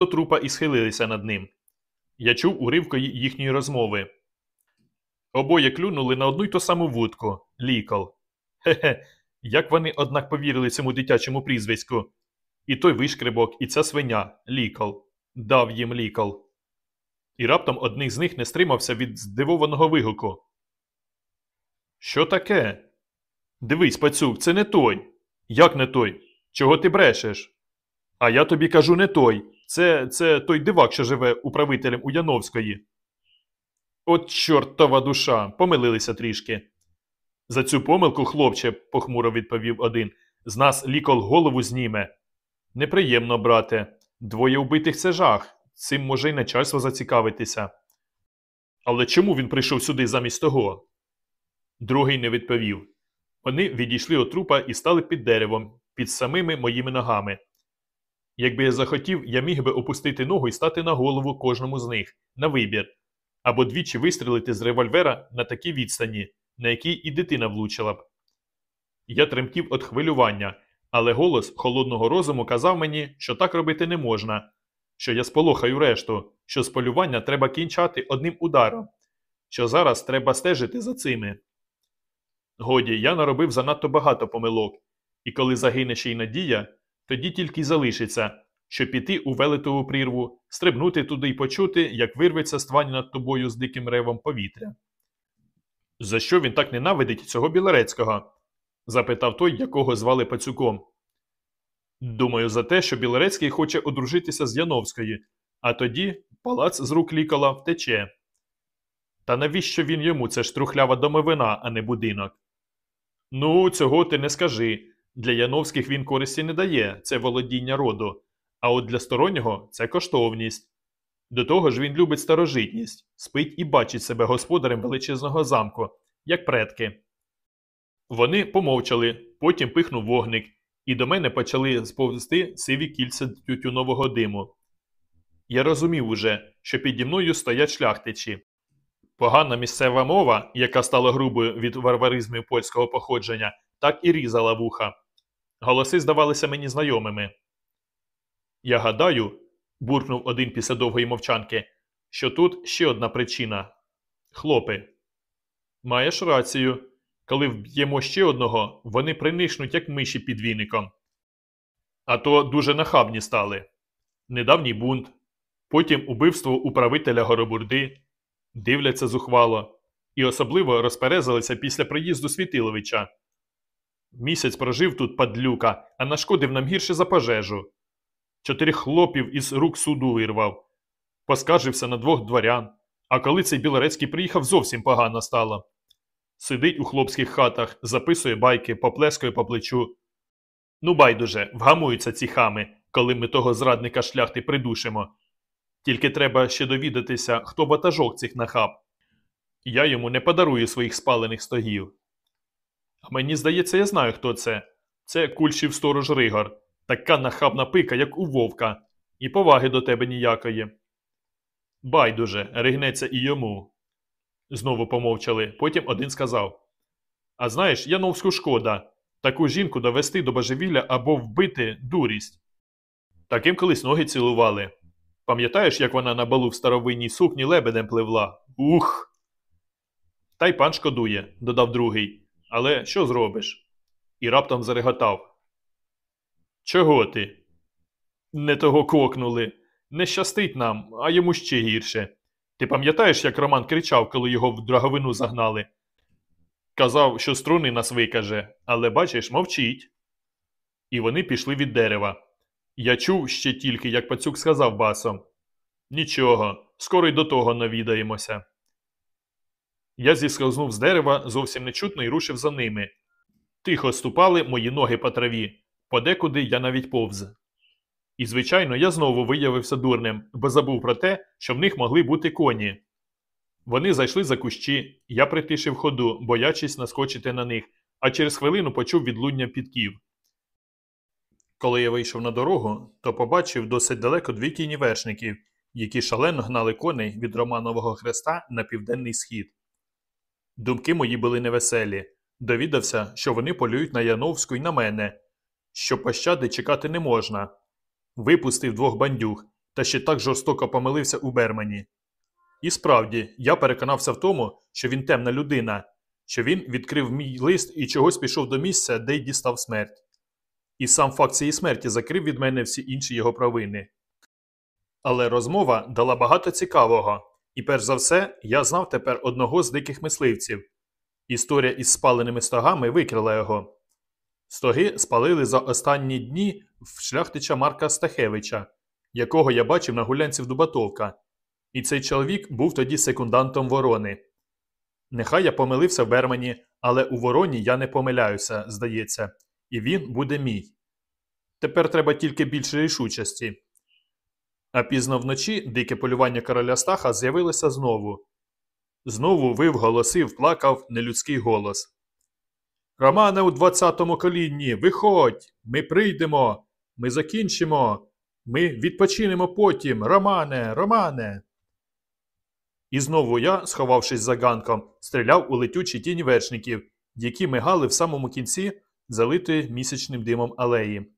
до трупа і схилилися над ним. Я чув уривки їхньої розмови. Обоє клюнули на одну й ту саму вудку лікол. Хе-хе, як вони, однак, повірили цьому дитячому прізвиську. І той вишкрибок, і ця свиня лікол. Дав їм лікол. І раптом одний з них не стримався від здивованого вигуку. Що таке? Дивись, пацюк, це не той. Як не той? Чого ти брешеш? А я тобі кажу не той. Це це той дивак, що живе управителем у Яновської. От чортова душа, помилилися трішки. За цю помилку, хлопче, похмуро відповів один, з нас лікол голову зніме. Неприємно, брате. Двоє вбитих це жах. Цим може й начальство зацікавитися. Але чому він прийшов сюди замість того? Другий не відповів. Вони відійшли від трупа і стали під деревом, під самими моїми ногами. Якби я захотів, я міг би опустити ногу і стати на голову кожному з них, на вибір, або двічі вистрілити з револьвера на такій відстані, на якій і дитина влучила б. Я тремтів від хвилювання, але голос холодного розуму казав мені, що так робити не можна, що я сполохаю решту, що з полювання треба кінчати одним ударом, що зараз треба стежити за цими. Годі, я наробив занадто багато помилок, і коли загине ще й надія, тоді тільки й залишиться, щоб піти у велетову прірву, стрибнути туди й почути, як вирветься ствань над тобою з диким ревом повітря. За що він так ненавидить цього білорецького? запитав той, якого звали пацюком. Думаю, за те, що Білорецький хоче одружитися з Яновської, а тоді палац з рук лікола втече. Та навіщо він йому це ж трухлява домовина, а не будинок? Ну, цього ти не скажи. Для Яновських він користі не дає, це володіння роду, а от для стороннього це коштовність. До того ж він любить старожитність, спить і бачить себе господарем величезного замку, як предки. Вони помовчали, потім пихнув вогник, і до мене почали сповзти сиві кільця тютюнового диму. Я розумів уже, що піді мною стоять шляхтичі. Погана місцева мова, яка стала грубою від варваризмів польського походження, так і різала вуха. Голоси здавалися мені знайомими. Я гадаю, буркнув один після довгої мовчанки, що тут ще одна причина хлопи. Маєш рацію. Коли вб'ємо ще одного, вони принишнуть, як миші під віником. А то дуже нахабні стали. Недавній бунт, потім убивство управителя Горобурди, дивляться зухвало, і особливо розперезалися після приїзду Світиловича. Місяць прожив тут падлюка, а нашкодив нам гірше за пожежу. Чотири хлопів із рук суду вирвав, поскаржився на двох дворян, а коли цей білорецький приїхав, зовсім погано стало. Сидить у хлопських хатах, записує байки, поплескує по плечу. Ну, байдуже, вгамуються ці хами, коли ми того зрадника шляхти придушимо. Тільки треба ще довідатися, хто ватажок цих нахаб. Я йому не подарую своїх спалених стогів. Мені здається, я знаю, хто це. Це кульшів сторож Ригор, така нахабна пика, як у вовка, і поваги до тебе ніякої. Байдуже, ригнеться і йому. Знову помовчали, потім один сказав А знаєш, Яновську шкода таку жінку довести до божевілля або вбити дурість. Таким колись ноги цілували. Пам'ятаєш, як вона на балу в старовинній сукні лебедем пливла? Ух. Та й пан шкодує, додав другий. Але що зробиш? І раптом зареготав. Чого ти? Не того кокнули. Не щастить нам, а йому ще гірше. Ти пам'ятаєш, як Роман кричав, коли його в драговину загнали? Казав, що струни нас викаже, але бачиш, мовчить. І вони пішли від дерева. Я чув ще тільки, як пацюк сказав басом Нічого, скоро й до того навідаємося. Я зіскознув з дерева зовсім нечутно і рушив за ними. Тихо ступали мої ноги по траві, подекуди я навіть повз. І, звичайно, я знову виявився дурним, бо забув про те, що в них могли бути коні. Вони зайшли за кущі, я притишив ходу, боячись наскочити на них, а через хвилину почув відлуння підків. Коли я вийшов на дорогу, то побачив досить далеко дві кіні вершників, які шалено гнали коней від Романового хреста на південний схід. Думки мої були невеселі. Довідався, що вони полюють на Яновську й на мене, що пощади чекати не можна. Випустив двох бандюг, та ще так жорстоко помилився у Бермані. І справді, я переконався в тому, що він темна людина, що він відкрив мій лист і чогось пішов до місця, де й дістав смерть. І сам факт цієї смерті закрив від мене всі інші його провини. Але розмова дала багато цікавого, і перш за все, я знав тепер одного з диких мисливців. Історія із спаленими стогами викрила його. Стоги спалили за останні дні в шляхтича Марка Стахевича, якого я бачив на гулянці в Дубатовка, і цей чоловік був тоді секундантом ворони. Нехай я помилився в Бермані, але у вороні я не помиляюся, здається, і він буде мій. Тепер треба тільки більше рішучості. А пізно вночі дике полювання короля Стаха з'явилося знову. Знову вив голосив, плакав нелюдський голос. Романе у двадцятому колінні, виходь! Ми прийдемо, ми закінчимо, ми відпочинемо потім. Романе, Романе. І знову я, сховавшись за ганком, стріляв у летючі тіні вершників, які мигали в самому кінці залитої місячним димом алеї.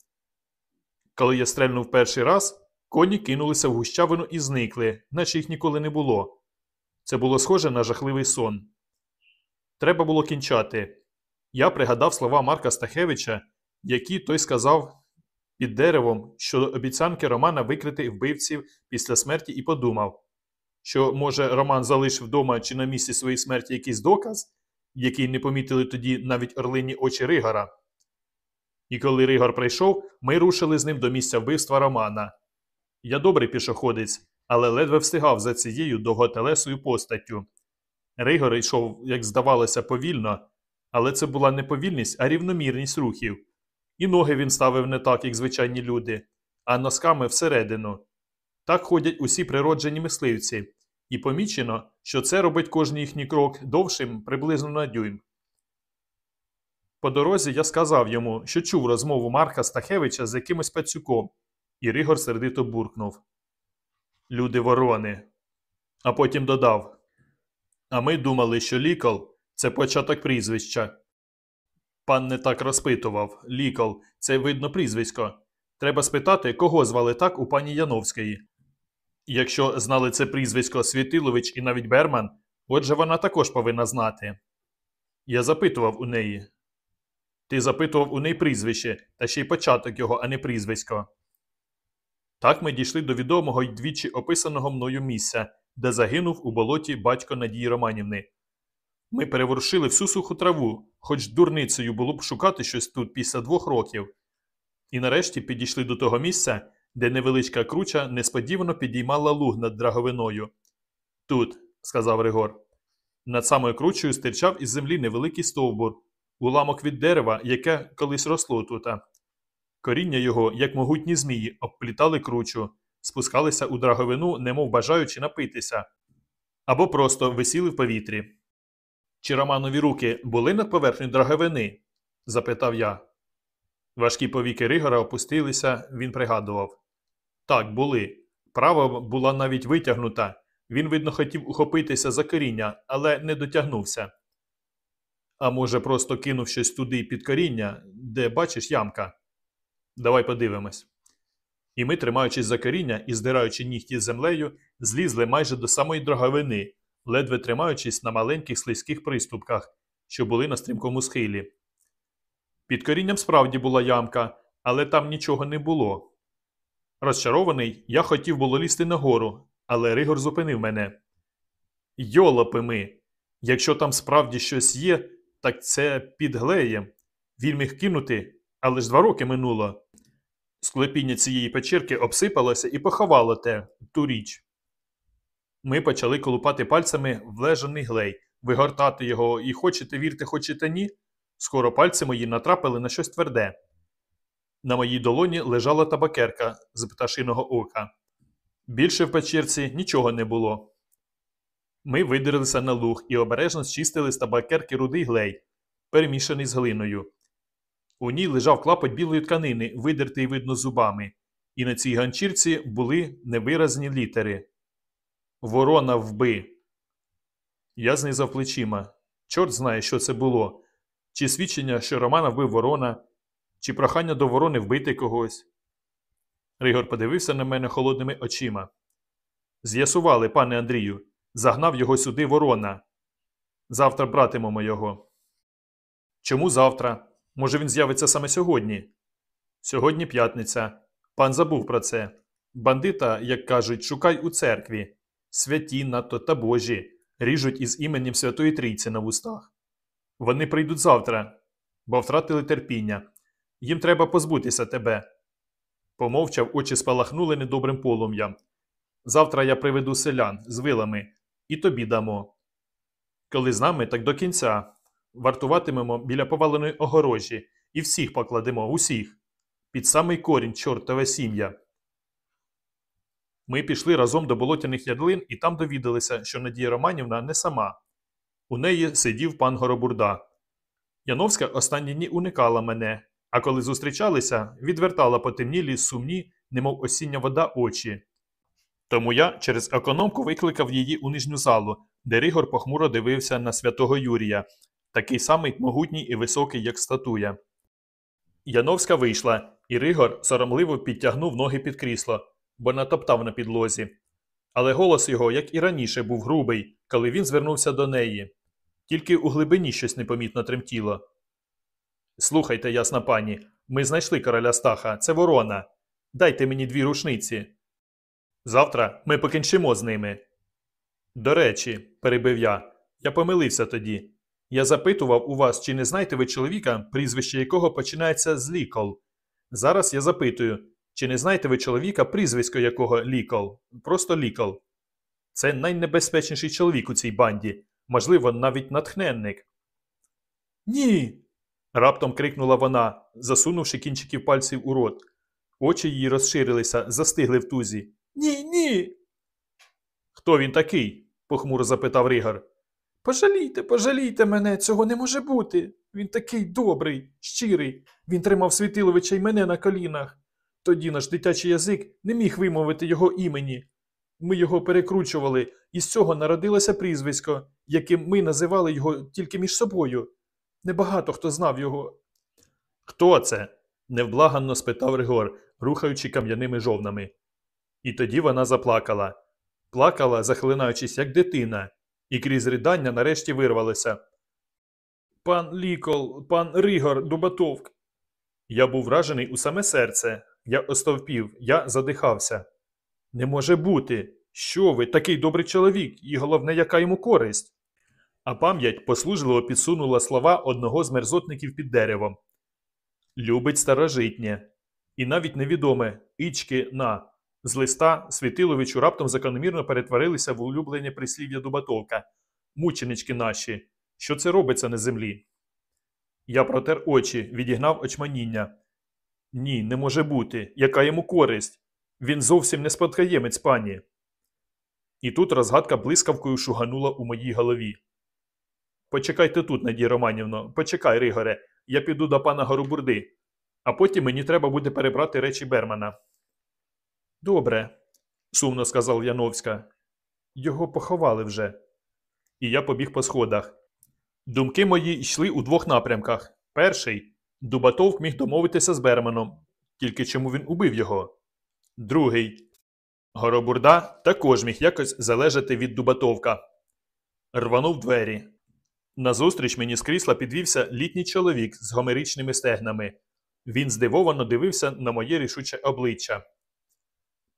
Коли я стрельнув перший раз, коні кинулися в гущавину і зникли, наче їх ніколи не було. Це було схоже на жахливий сон. Треба було кінчати. Я пригадав слова Марка Стахевича, які той сказав під деревом щодо обіцянки Романа викрити вбивців після смерті, і подумав, що, може, Роман залишив вдома чи на місці своєї смерті якийсь доказ, який не помітили тоді навіть орлині очі Ригора. І коли Ригор прийшов, ми рушили з ним до місця вбивства Романа. Я добрий пішоходець, але ледве встигав за цією довготелесою постаттю. Ригор йшов, як здавалося, повільно, але це була не повільність, а рівномірність рухів. І ноги він ставив не так, як звичайні люди, а носками всередину. Так ходять усі природжені мисливці, і помічено, що це робить кожен їхній крок довшим приблизно на дюйм. По дорозі я сказав йому, що чув розмову Марка Стахевича з якимось пацюком, і Ригор сердито буркнув Люди ворони. А потім додав А ми думали, що лікол це початок прізвища. Пан не так розпитував лікол це видно прізвисько. Треба спитати, кого звали так у пані Яновської. Якщо знали це прізвисько Світилович і навіть Берман, отже вона також повинна знати. Я запитував у неї. Ти запитував у неї прізвище, та ще й початок його, а не прізвисько. Так ми дійшли до відомого й двічі описаного мною місця, де загинув у болоті батько Надії Романівни. Ми переворушили всю суху траву, хоч дурницею було б шукати щось тут після двох років. І нарешті підійшли до того місця, де невеличка круча несподівано підіймала луг над драговиною. Тут, сказав Ригор. Над самою кручею стирчав із землі невеликий стовбур, уламок від дерева, яке колись росло тута. Коріння його, як могутні змії, обплітали кручу, спускалися у драговину, немов бажаючи напитися, або просто висіли в повітрі. Чи Романові руки були над поверхнею драговини? запитав я. Важкі повіки Ригора опустилися, він пригадував. Так, були. Права була навіть витягнута. Він, видно, хотів ухопитися за коріння, але не дотягнувся. А може, просто кинув щось туди під коріння, де бачиш ямка. Давай подивимось. І ми, тримаючись за коріння і здираючи нігті з землею, злізли майже до самої драговини, ледве тримаючись на маленьких слизьких приступках, що були на стрімкому схилі. Під корінням справді була ямка, але там нічого не було. Розчарований, я хотів було лізти нагору, але Ригор зупинив мене. Йолопи ми! Якщо там справді щось є, так це під глеєм. Він міг кинути, але ж два роки минуло. Склепіння цієї печірки обсипалося і поховало те ту річ. Ми почали колупати пальцями в лежаний глей, вигортати його і хочете вірте, хочете ні. Скоро пальці мої натрапили на щось тверде. На моїй долоні лежала табакерка з пташиного ока. Більше в печірці нічого не було. Ми видерлися на луг і обережно зчистили з табакерки рудий глей, перемішаний з глиною. У ній лежав клапоть білої тканини, видертий видно зубами, і на цій ганчірці були невиразні літери Ворона вби. Я знизав плечима. Чорт знає, що це було. Чи свідчення, що Романа вбив ворона, чи прохання до ворони вбити когось. Ригор подивився на мене холодними очима. З'ясували, пане Андрію, загнав його сюди ворона. Завтра братимемо його. Чому завтра? Може, він з'явиться саме сьогодні? Сьогодні п'ятниця. Пан забув про це. Бандита, як кажуть, шукай у церкві. Святі надто та божі ріжуть із іменем Святої Трійці на вустах. Вони прийдуть завтра, бо втратили терпіння. Їм треба позбутися тебе. Помовчав, очі спалахнули недобрим полум'ям. Завтра я приведу селян з вилами і тобі дамо. Коли з нами, так до кінця. Вартуватимемо біля поваленої огорожі і всіх покладемо, усіх. Під самий корінь чортове сім'я. Ми пішли разом до болотяних ядлин і там довідалися, що Надія Романівна не сама. У неї сидів пан Горобурда. Яновська останні дні уникала мене, а коли зустрічалися, відвертала потемнілі, сумні, немов осіння вода очі. Тому я через економку викликав її у нижню залу, де Ригор похмуро дивився на святого Юрія, такий самий могутній і високий, як статуя. Яновська вийшла, і Ригор соромливо підтягнув ноги під крісло, бо натоптав на підлозі. Але голос його, як і раніше, був грубий, коли він звернувся до неї. Тільки у глибині щось непомітно тремтіло. Слухайте, ясна пані, ми знайшли короля Стаха, це ворона. Дайте мені дві рушниці. Завтра ми покінчимо з ними. До речі, перебив я, я помилився тоді. Я запитував у вас, чи не знаєте ви чоловіка, прізвище якого починається з лікол. Зараз я запитую, чи не знаєте ви чоловіка, прізвисько якого лікол? Просто лікол. Це найнебезпечніший чоловік у цій банді, можливо, навіть натхненник. Ні. раптом крикнула вона, засунувши кінчиків пальців у рот. Очі її розширилися, застигли в тузі. Ні, ні. Хто він такий? похмуро запитав Ригар. Пожалійте, пожалійте мене, цього не може бути. Він такий добрий, щирий. Він тримав Світиловича й мене на колінах. Тоді наш дитячий язик не міг вимовити його імені. Ми його перекручували, і з цього народилося прізвисько, яким ми називали його тільки між собою. Небагато хто знав його. Хто це? невблаганно спитав Ригор, рухаючи кам'яними жовнами. І тоді вона заплакала. Плакала, захлинаючись, як дитина, і крізь ридання нарешті вирвалося. Пан Лікол, пан Ригор, Дубатовк. Я був вражений у саме серце. Я остовпів, я задихався. Не може бути. Що ви, такий добрий чоловік, і головне, яка йому користь. А пам'ять послужливо підсунула слова одного з мерзотників під деревом. Любить старожитнє. І навіть невідоме ічки на. З листа Світиловичу раптом закономірно перетворилися в улюблені прислів'я Дубатовка. Мученички наші. Що це робиться на землі? Я протер очі, відігнав очманіння. Ні, не може бути. Яка йому користь? Він зовсім не спадкоємець пані. І тут розгадка блискавкою шуганула у моїй голові. Почекайте тут, Надія Романівно, почекай, Ригоре, я піду до пана Горобурди, а потім мені треба буде перебрати речі Бермана. Добре, сумно сказав Яновська. Його поховали вже. І я побіг по сходах. Думки мої йшли у двох напрямках. Перший Дубатовк міг домовитися з Берманом, тільки чому він убив його. Другий Горобурда також міг якось залежати від Дубатовка. Рванув двері. Назустріч мені з крісла підвівся літній чоловік з гомеричними стегнами. Він здивовано дивився на моє рішуче обличчя.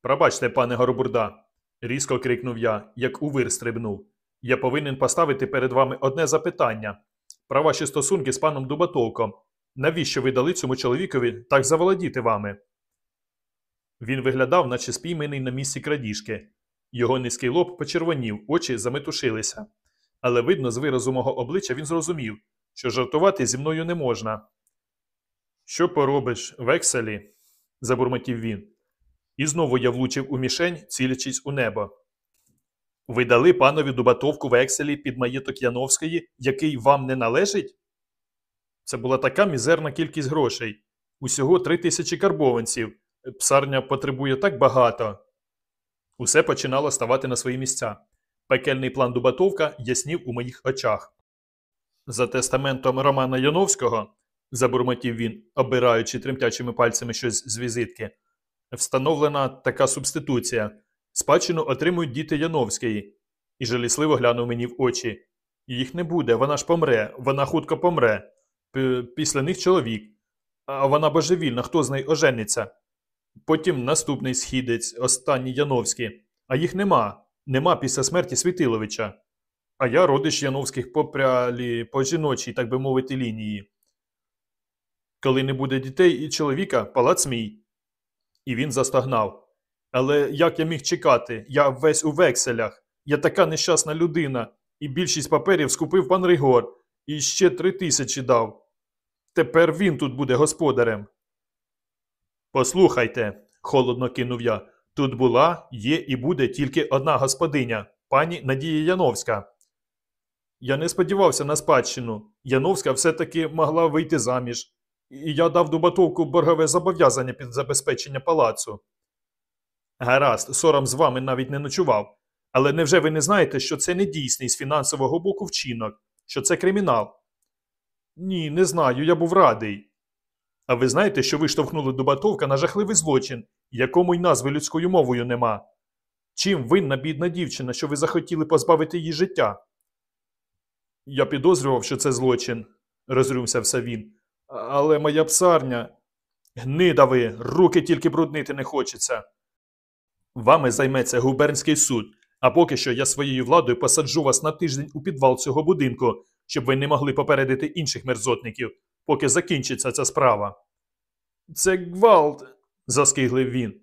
Пробачте, пане Горобурда, різко крикнув я, як у вир стрибнув. Я повинен поставити перед вами одне запитання про ваші стосунки з паном Дубатовком. Навіщо ви дали цьому чоловікові так заволодіти вами? Він виглядав, наче спіймений на місці крадіжки. Його низький лоб почервонів, очі заметушилися. Але видно, з виразу мого обличчя він зрозумів, що жартувати зі мною не можна. Що поробиш, векселі? забурмотів він. І знову я влучив у мішень, цілячись у небо. Ви дали панові Дубатовку векселі під маєток Яновської, який вам не належить? Це була така мізерна кількість грошей. Усього три тисячі карбованців. Псарня потребує так багато. Усе починало ставати на свої місця. Пекельний план Дубатовка яснів у моїх очах. За тестаментом Романа Яновського, забурмотів він, обираючи тремтячими пальцями щось з візитки, Встановлена така субституція. Спадщину отримують діти Яновської. І жалісливо глянув мені в очі. Їх не буде, вона ж помре, вона хутко помре. П- Після них чоловік. А вона божевільна, хто з нею ожениться? Потім наступний східець, останній Яновський. А їх нема. Нема після смерті Світиловича. А я родич Яновських по прялі, по жіночій, так би мовити, лінії. Коли не буде дітей і чоловіка, палац мій. І він застогнав. Але як я міг чекати? Я весь у векселях. Я така нещасна людина. І більшість паперів скупив пан Ригор. І ще три тисячі дав. Тепер він тут буде господарем. Послухайте, холодно кинув я. Тут була, є і буде тільки одна господиня, пані Надія Яновська. Я не сподівався на спадщину. Яновська все-таки могла вийти заміж. І я дав Дубатовку боргове зобов'язання під забезпечення палацу. Гаразд, сором з вами навіть не ночував. Але невже ви не знаєте, що це не дійсний з фінансового боку вчинок, що це кримінал? Ні, не знаю, я був радий. А ви знаєте, що ви штовхнули Дубатовка на жахливий злочин, якому й назви людською мовою нема? Чим винна бідна дівчина, що ви захотіли позбавити її життя? Я підозрював, що це злочин, розрюмсявся він. «А- Але моя псарня. Гнида ви, руки тільки бруднити не хочеться. Вами займеться губернський суд, а поки що я своєю владою посаджу вас на тиждень у підвал цього будинку, щоб ви не могли попередити інших мерзотників, поки закінчиться ця справа. Це гвалт, заскиглив він.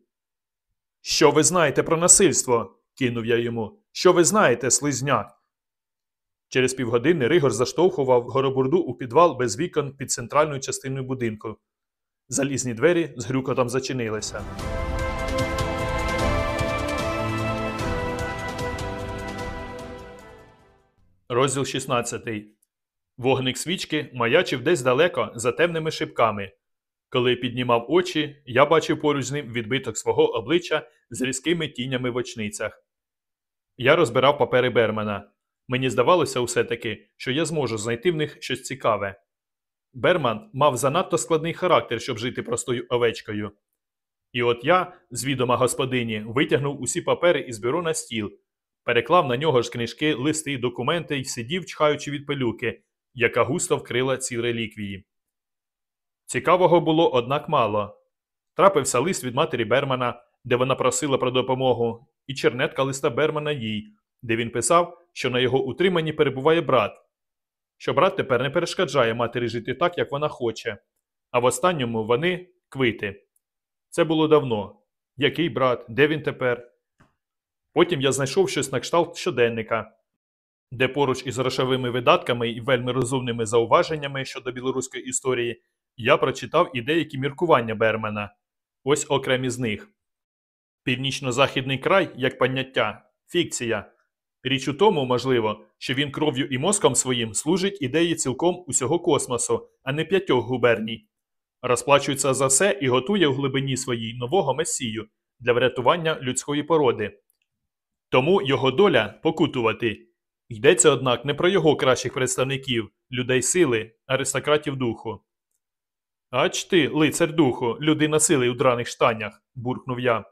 Що ви знаєте про насильство? кинув я йому. Що ви знаєте, слизняк? Через півгодини Ригор заштовхував горобурду у підвал без вікон під центральною частиною будинку. Залізні двері з грюкотом зачинилися. Розділ 16. Вогник свічки маячив десь далеко за темними шибками. Коли піднімав очі, я бачив поруч з ним відбиток свого обличчя з різкими тінями в очницях. Я розбирав папери Бермана. Мені здавалося усе таки, що я зможу знайти в них щось цікаве. Берман мав занадто складний характер, щоб жити простою овечкою. І от я, з відома господині, витягнув усі папери із бюро на стіл, переклав на нього ж книжки, листи, документи і сидів, чхаючи від пилюки, яка густо вкрила ці реліквії. Цікавого було, однак, мало. Трапився лист від матері Бермана, де вона просила про допомогу, і чернетка листа Бермана їй, де він писав, що на його утриманні перебуває брат, що брат тепер не перешкоджає матері жити так, як вона хоче, а в останньому вони квити. Це було давно. Який брат, де він тепер? Потім я знайшов щось на кшталт щоденника, де поруч із грошовими видатками і вельми розумними зауваженнями щодо білоруської історії я прочитав і деякі міркування Бермена. Ось окремі з них. Північно-західний край, як поняття, фікція. Річ у тому, можливо, що він кров'ю і мозком своїм служить ідеї цілком усього космосу, а не п'ятьох губерній. Розплачується за все і готує в глибині своїй нового месію для врятування людської породи. Тому його доля покутувати. Йдеться, однак, не про його кращих представників, людей сили, аристократів духу. Ач ти, лицар духу, людина сили у драних штанях, буркнув я.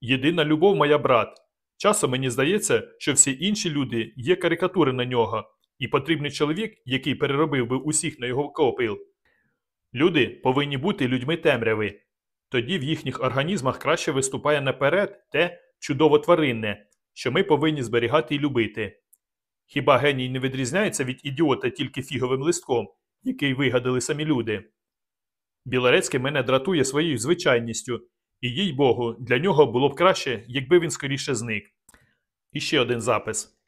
Єдина любов моя брат. Часом мені здається, що всі інші люди є карикатури на нього, і потрібний чоловік, який переробив би усіх на його копил. Люди повинні бути людьми темряви. Тоді в їхніх організмах краще виступає наперед те чудово тваринне, що ми повинні зберігати і любити. Хіба геній не відрізняється від ідіота тільки фіговим листком, який вигадали самі люди? Білорецький мене дратує своєю звичайністю, і їй Богу, для нього було б краще, якби він скоріше зник. І ще один запис.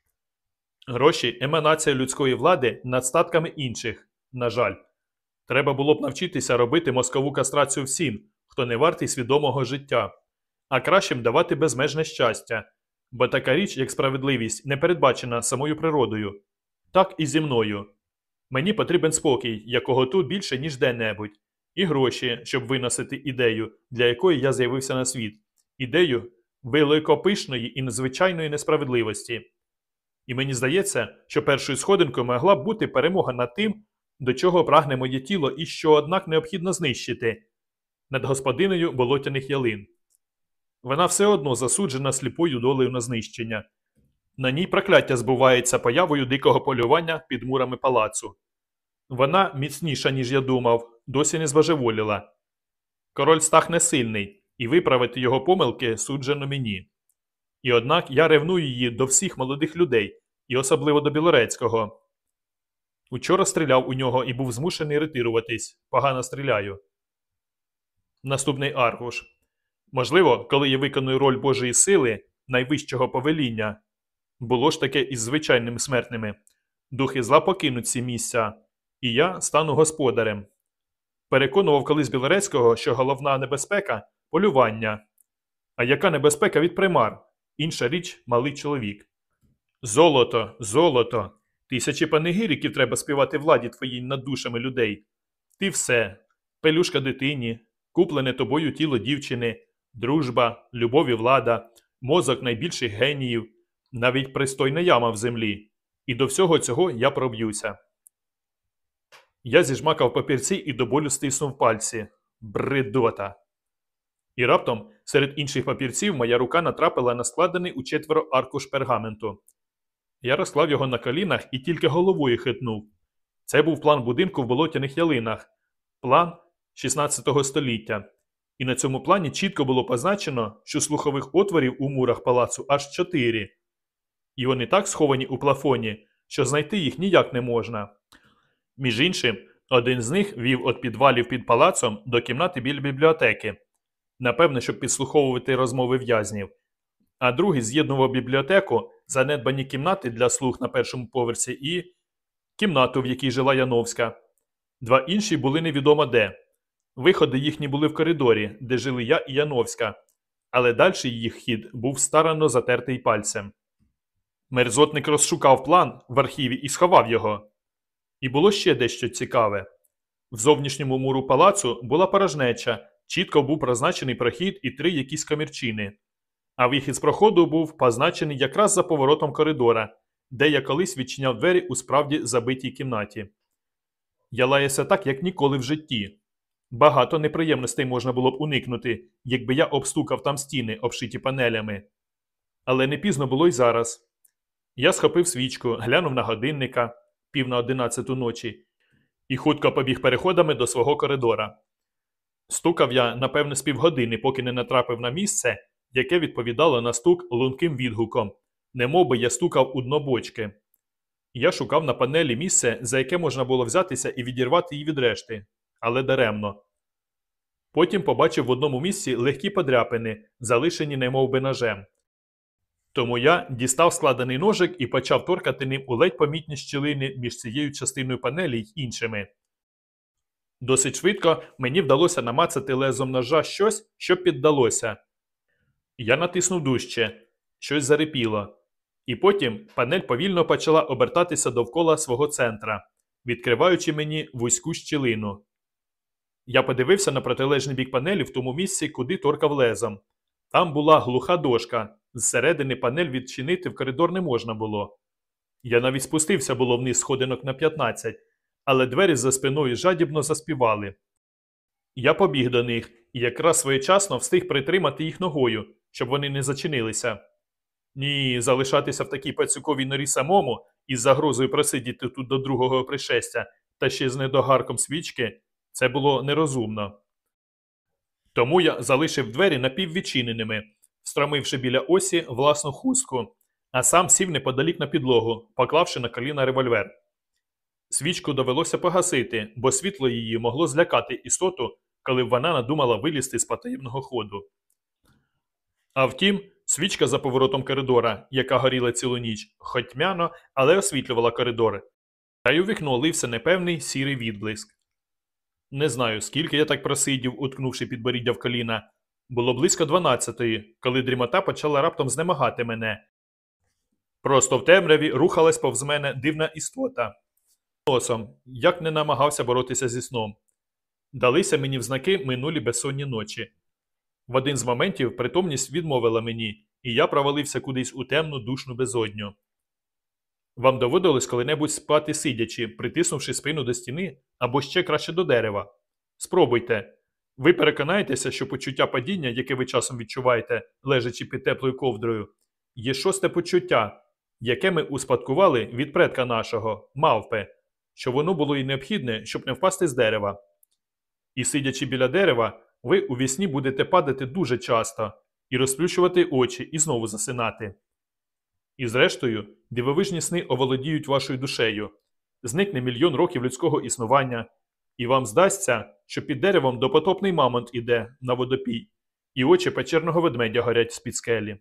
Гроші еманація людської влади над статками інших, на жаль. Треба було б навчитися робити мозкову кастрацію всім, хто не вартий свідомого життя, а кращим давати безмежне щастя, бо така річ, як справедливість, не передбачена самою природою. Так і зі мною. Мені потрібен спокій, якого тут більше, ніж де-небудь, і гроші, щоб виносити ідею, для якої я з'явився на світ, ідею великопишної і надзвичайної несправедливості. І мені здається, що першою сходинкою могла б бути перемога над тим, до чого прагне моє тіло і що, однак, необхідно знищити над господинею болотяних ялин. Вона все одно засуджена сліпою долею на знищення. На ній прокляття збувається появою дикого полювання під мурами палацу. Вона міцніша, ніж я думав, досі не збожеволіла. Король стах не сильний, і виправити його помилки суджено мені. І однак я ревную її до всіх молодих людей, і особливо до Білорецького. Учора стріляв у нього і був змушений ретируватись. Погано стріляю. Наступний аркуш. Можливо, коли я виконую роль Божої сили, найвищого повеління, було ж таке із звичайними смертними. Духи зла покинуть ці місця, і я стану господарем. Переконував колись Білорецького, що головна небезпека полювання. А яка небезпека від примар? Інша річ малий чоловік. Золото, золото. Тисячі панегіриків треба співати владі твоїй над душами людей. Ти все, пелюшка дитині, куплене тобою тіло дівчини, дружба, любов і влада, мозок найбільших геніїв, навіть пристойна яма в землі. І до всього цього я проб'юся. Я зіжмакав папірці і до болю стиснув пальці. Бредота. І раптом серед інших папірців моя рука натрапила на складений у четверо аркуш пергаменту. Я розклав його на колінах і тільки головою хитнув. Це був план будинку в болотяних ялинах, план 16 століття. І на цьому плані чітко було позначено, що слухових отворів у мурах палацу аж чотири. І вони так сховані у плафоні, що знайти їх ніяк не можна. Між іншим, один з них вів від підвалів під палацом до кімнати біля бібліотеки, напевне, щоб підслуховувати розмови в'язнів, а другий з'єднував бібліотеку, занедбані кімнати для слуг на першому поверсі і кімнату, в якій жила Яновська. Два інші були невідомо де. Виходи їхні були в коридорі, де жили я і Яновська, але далі їх хід був старанно затертий пальцем. Мерзотник розшукав план в архіві і сховав його. І було ще дещо цікаве. В зовнішньому муру палацу була порожнеча, чітко був призначений прохід і три якісь комірчини. А вихід з проходу був позначений якраз за поворотом коридора, де я колись відчиняв двері у справді забитій кімнаті. Я лаявся так, як ніколи в житті. Багато неприємностей можна було б уникнути, якби я обстукав там стіни, обшиті панелями. Але не пізно було й зараз. Я схопив свічку, глянув на годинника пів на одинадцяту ночі, і хутко побіг переходами до свого коридора. Стукав я, напевне, з півгодини, поки не натрапив на місце, яке відповідало на стук лунким відгуком, немов би я стукав у дно бочки. Я шукав на панелі місце, за яке можна було взятися і відірвати її від решти, але даремно. Потім побачив в одному місці легкі подряпини, залишені немов би ножем. Тому я дістав складений ножик і почав торкати ним у ледь помітні щілини між цією частиною панелі й іншими. Досить швидко мені вдалося намацати лезом ножа щось, що піддалося. Я натиснув дужче, щось зарипіло, і потім панель повільно почала обертатися довкола свого центра, відкриваючи мені вузьку щілину. Я подивився на протилежний бік панелі в тому місці, куди торкав лезом. Там була глуха дошка, зсередини панель відчинити в коридор не можна було. Я навіть спустився було вниз сходинок на 15, але двері за спиною жадібно заспівали. Я побіг до них і якраз своєчасно встиг притримати їх ногою, щоб вони не зачинилися. Ні, залишатися в такій пацюковій норі самому із загрозою просидіти тут до другого пришестя та ще з недогарком свічки це було нерозумно. Тому я залишив двері напіввідчиненими, встромивши біля осі власну хустку, а сам сів неподалік на підлогу, поклавши на коліна револьвер. Свічку довелося погасити, бо світло її могло злякати істоту, коли б вона надумала вилізти з потаємного ходу. А втім, свічка за поворотом коридора, яка горіла цілу ніч, хоч тьмяно, але освітлювала коридори, та й у вікно лився непевний сірий відблиск. Не знаю, скільки я так просидів, уткнувши підборіддя в коліна. Було близько дванадцятої, коли дрімота почала раптом знемагати мене. Просто в темряві рухалась повз мене дивна істота. Носом, як не намагався боротися зі сном. Далися мені в знаки минулі безсонні ночі. В один з моментів притомність відмовила мені, і я провалився кудись у темну душну безодню. Вам доводилось коли-небудь спати сидячи, притиснувши спину до стіни або ще краще до дерева. Спробуйте. Ви переконаєтеся, що почуття падіння, яке ви часом відчуваєте, лежачи під теплою ковдрою, є шосте почуття, яке ми успадкували від предка нашого, мавпи, що воно було і необхідне, щоб не впасти з дерева. І сидячи біля дерева, ви у вісні будете падати дуже часто і розплющувати очі і знову засинати. І зрештою, дивовижні сни оволодіють вашою душею, зникне мільйон років людського існування, і вам здасться, що під деревом допотопний мамонт іде на водопій, і очі печерного ведмедя горять з-під скелі.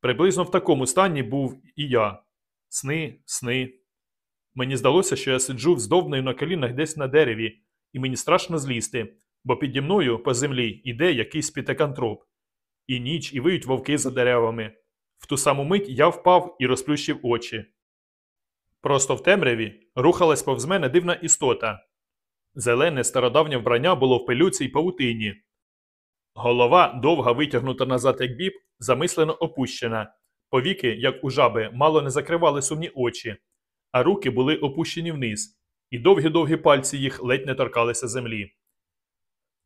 Приблизно в такому стані був і я. Сни, сни. Мені здалося, що я сиджу вздовбною на колінах десь на дереві, і мені страшно злізти, бо піді мною по землі іде якийсь пітекантроп. І ніч, і виють вовки за деревами. В ту саму мить я впав і розплющив очі. Просто в темряві рухалась повз мене дивна істота. Зелене стародавнє вбрання було в пилюці й павутині. Голова, довга витягнута назад, як біб, замислено опущена. Повіки, як у жаби, мало не закривали сумні очі, а руки були опущені вниз, і довгі-довгі пальці їх ледь не торкалися землі.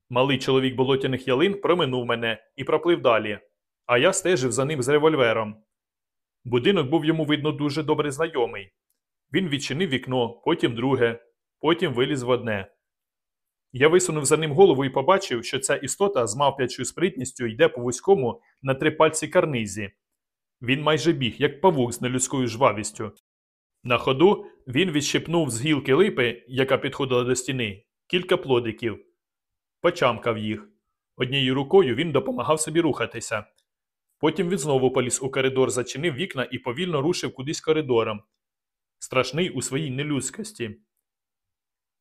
Малий чоловік болотяних ялин проминув мене і проплив далі, а я стежив за ним з револьвером. Будинок був йому, видно, дуже добре знайомий. Він відчинив вікно, потім друге, потім виліз в одне. Я висунув за ним голову і побачив, що ця істота з мавп'ячою спритністю йде по вузькому на три пальці карнизі. Він майже біг, як павук з нелюдською жвавістю. На ходу він відщипнув з гілки липи, яка підходила до стіни, кілька плодиків, почамкав їх. Однією рукою він допомагав собі рухатися. Потім він знову поліз у коридор, зачинив вікна і повільно рушив кудись коридором. Страшний у своїй нелюдськості.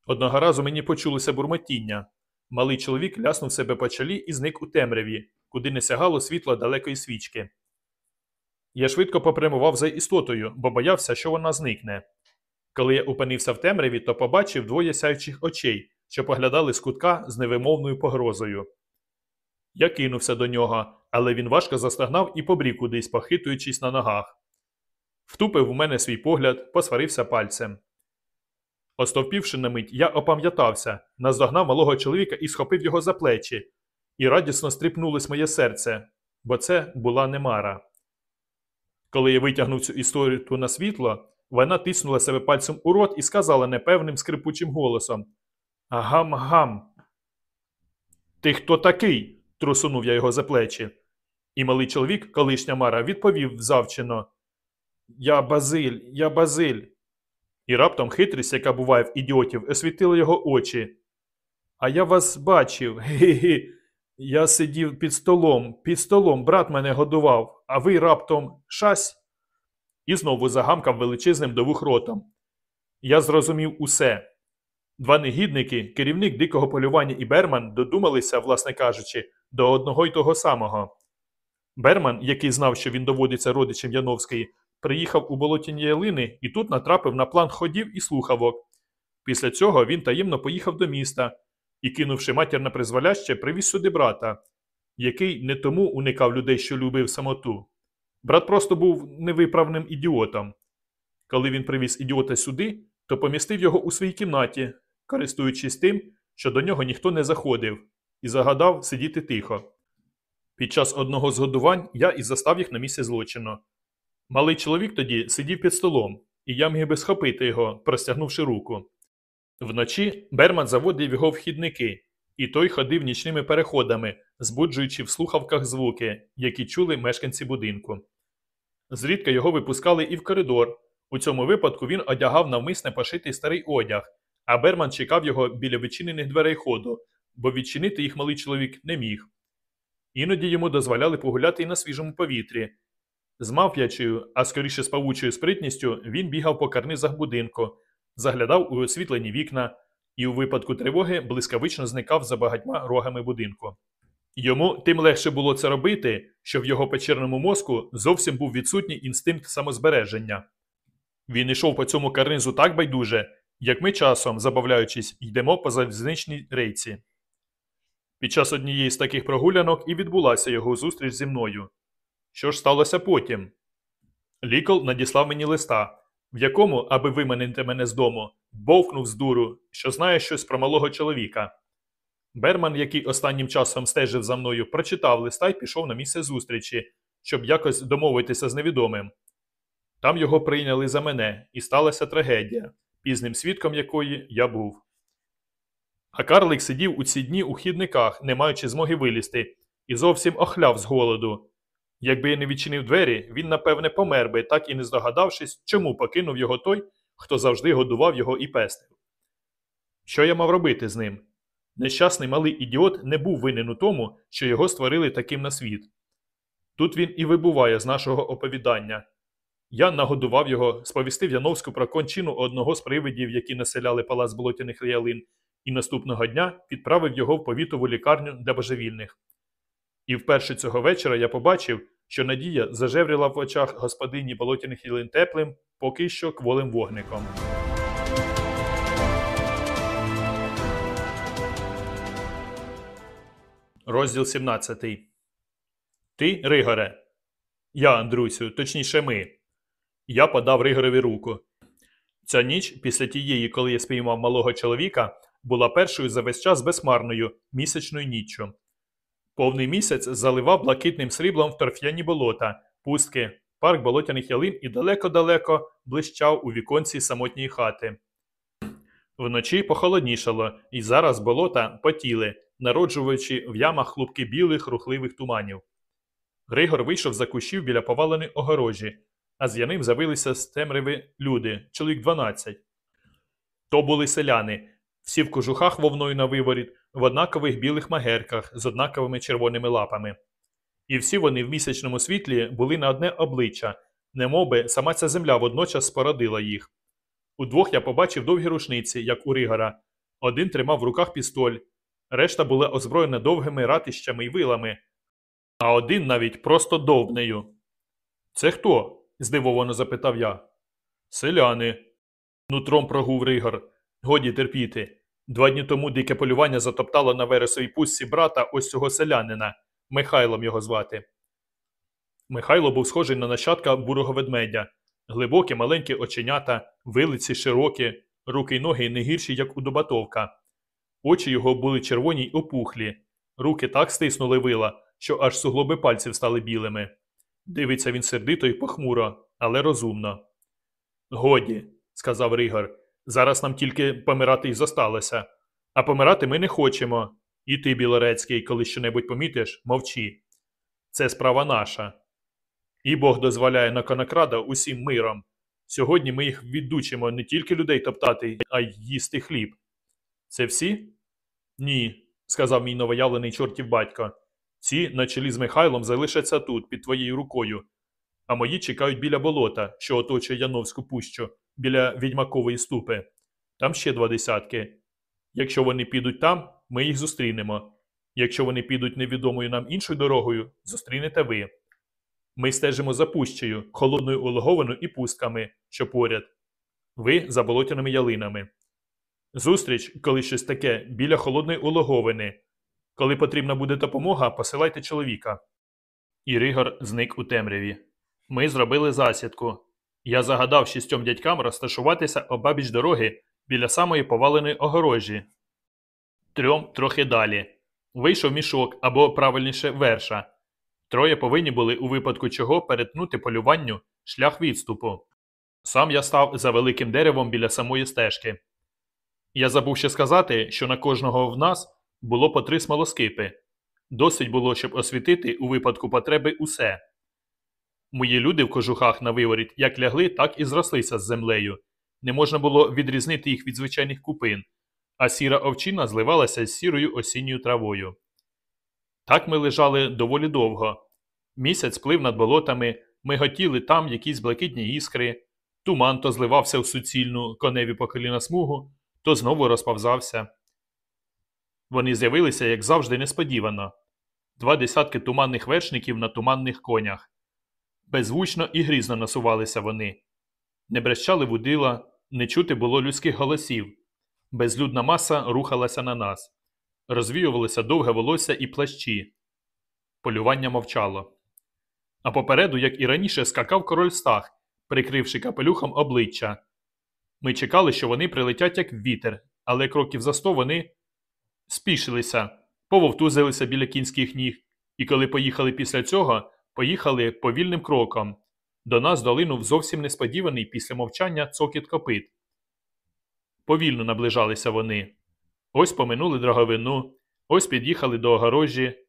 Одного разу мені почулося бурмотіння. Малий чоловік ляснув себе по чолі і зник у темряві, куди не сягало світло далекої свічки. Я швидко попрямував за істотою, бо боявся, що вона зникне. Коли я опинився в темряві, то побачив двоє сяючих очей, що поглядали з кутка з невимовною погрозою. Я кинувся до нього, але він важко застагнав і побрів кудись, похитуючись на ногах. Втупив у мене свій погляд, посварився пальцем. Остовпівши на мить, я опам'ятався, наздогнав малого чоловіка і схопив його за плечі, і радісно стріпнулось моє серце, бо це була не Мара. Коли я витягнув цю історію на світло, вона тиснула себе пальцем у рот і сказала непевним скрипучим голосом Гам-гам. Ти хто такий? трусунув я його за плечі. І малий чоловік, колишня Мара, відповів завчено Я Базиль, я Базиль. І раптом хитрість, яка буває в ідіотів, освітила його очі. А я вас бачив. Ге-ге. Я сидів під столом, під столом брат мене годував, а ви раптом шась. І знову загамкав величезним до вух ротом. Я зрозумів усе. Два негідники, керівник дикого полювання і Берман, додумалися, власне кажучи, до одного й того самого. Берман, який знав, що він доводиться родичем Яновської, приїхав у болотяні ялини і тут натрапив на план ходів і слухавок. Після цього він таємно поїхав до міста і, кинувши матір на призволяще, привіз сюди брата, який не тому уникав людей, що любив самоту. Брат просто був невиправним ідіотом. Коли він привіз ідіота сюди, то помістив його у своїй кімнаті, користуючись тим, що до нього ніхто не заходив, і загадав сидіти тихо. Під час одного з годувань я і застав їх на місці злочину. Малий чоловік тоді сидів під столом, і я міг би схопити його, простягнувши руку. Вночі Берман заводив його в хідники, і той ходив нічними переходами, збуджуючи в слухавках звуки, які чули мешканці будинку. Зрідка його випускали і в коридор. У цьому випадку він одягав навмисне пошитий старий одяг, а Берман чекав його біля відчинених дверей ходу, бо відчинити їх малий чоловік не міг. Іноді йому дозволяли погуляти і на свіжому повітрі. З мавп'ячою, а скоріше з павучою спритністю, він бігав по карнизах будинку, заглядав у освітлені вікна і у випадку тривоги блискавично зникав за багатьма рогами будинку. Йому тим легше було це робити, що в його печерному мозку зовсім був відсутній інстинкт самозбереження. Він йшов по цьому карнизу так байдуже, як ми часом, забавляючись, йдемо по залізничній рейці. Під час однієї з таких прогулянок і відбулася його зустріч зі мною. Що ж сталося потім? Лікол надіслав мені листа, в якому, аби виманити мене з дому, бовкнув з дуру, що знає щось про малого чоловіка. Берман, який останнім часом стежив за мною, прочитав листа і пішов на місце зустрічі, щоб якось домовитися з невідомим. Там його прийняли за мене, і сталася трагедія, пізним свідком якої я був. А карлик сидів у ці дні у хідниках, не маючи змоги вилізти, і зовсім охляв з голоду. Якби я не відчинив двері, він, напевне, помер би, так і не здогадавшись, чому покинув його той, хто завжди годував його і пестив. Що я мав робити з ним? Нещасний малий ідіот не був винен у тому, що його створили таким на світ. Тут він і вибуває з нашого оповідання. Я нагодував його, сповістив Яновську про кончину одного з привидів, які населяли палац болотяних ялин, і наступного дня відправив його в повітову лікарню для божевільних. І вперше цього вечора я побачив, що надія зажевріла в очах господині болотяних ялин теплим, поки що кволим вогником. Розділ 17. Ти, Ригоре. Я, Андрусю, точніше ми. Я подав Ригорові руку. Ця ніч, після тієї, коли я спіймав малого чоловіка, була першою за весь час безмарною місячною ніччю. Повний місяць заливав блакитним сріблом в торф'яні болота, пустки, парк болотяних ялин і далеко-далеко блищав у віконці самотньої хати. Вночі похолоднішало, і зараз болота потіли, народжуючи в ямах хлопки білих рухливих туманів. Григор вийшов за кущів біля поваленої огорожі, а з яним завилися з темряви люди, чоловік 12. То були селяни, всі в кожухах вовною на виворіт, в однакових білих магерках з однаковими червоними лапами. І всі вони в місячному світлі були на одне обличчя, немовби сама ця земля водночас спородила їх. Удвох я побачив довгі рушниці, як у Ригора. Один тримав в руках пістоль, решта була озброєна довгими ратищами й вилами, а один навіть просто довбнею. Це хто? здивовано запитав я. Селяни. Нутром прогув Ригор. Годі терпіти. Два дні тому дике полювання затоптало на вересовій пустці брата ось цього селянина, Михайлом його звати. Михайло був схожий на нащадка бурого ведмедя, глибокі маленькі оченята, вилиці широкі, руки й ноги не гірші, як у Добатовка. Очі його були червоні й опухлі, руки так стиснули вила, що аж суглоби пальців стали білими. Дивиться він сердито й похмуро, але розумно. Годі, сказав Ригор, зараз нам тільки помирати й зосталося. А помирати ми не хочемо. І ти, Білорецький, коли щонебудь помітиш, мовчи. Це справа наша. І Бог дозволяє на конокрада усім миром. Сьогодні ми їх віддучимо не тільки людей топтати, а й їсти хліб. Це всі? Ні, сказав мій новоявлений чортів батько. Ці, на чолі з Михайлом, залишаться тут, під твоєю рукою, а мої чекають біля болота, що оточує Яновську пущу, біля відьмакової ступи. Там ще два десятки. Якщо вони підуть там, ми їх зустрінемо. Якщо вони підуть невідомою нам іншою дорогою, зустрінете ви. Ми стежимо за пущею, холодною улоговиною і пустками, що поряд. Ви за болотяними ялинами. Зустріч, коли щось таке, біля холодної улоговини. Коли потрібна буде допомога, посилайте чоловіка. І Ригор зник у темряві. Ми зробили засідку. Я загадав шістьом дядькам розташуватися обабіч дороги біля самої поваленої огорожі. Трьом трохи далі. Вийшов мішок або, правильніше, верша. Троє повинні були у випадку чого перетнути полюванню шлях відступу. Сам я став за великим деревом біля самої стежки. Я забув ще сказати, що на кожного в нас було по три смолоскипи. Досить було, щоб освітити у випадку потреби усе. Мої люди в кожухах на виворіт як лягли, так і зрослися з землею. Не можна було відрізнити їх від звичайних купин, а сіра овчина зливалася з сірою осінньою травою. Так ми лежали доволі довго. Місяць плив над болотами, ми готіли там якісь блакитні іскри, туман то зливався в суцільну коневі по коліна смугу, то знову розповзався. Вони з'явилися, як завжди, несподівано два десятки туманних вершників на туманних конях. Беззвучно і грізно насувалися вони. Не брещали вудила, не чути було людських голосів. Безлюдна маса рухалася на нас. Розвіювалося довге волосся і плащі. Полювання мовчало. А попереду, як і раніше, скакав король стах, прикривши капелюхом обличчя. Ми чекали, що вони прилетять як вітер, але кроків за сто вони спішилися, пововтузилися біля кінських ніг, і коли поїхали після цього, поїхали повільним кроком. До нас долинув зовсім несподіваний після мовчання цокіт копит. Повільно наближалися вони. Ось поминули драговину, ось під'їхали до огорожі,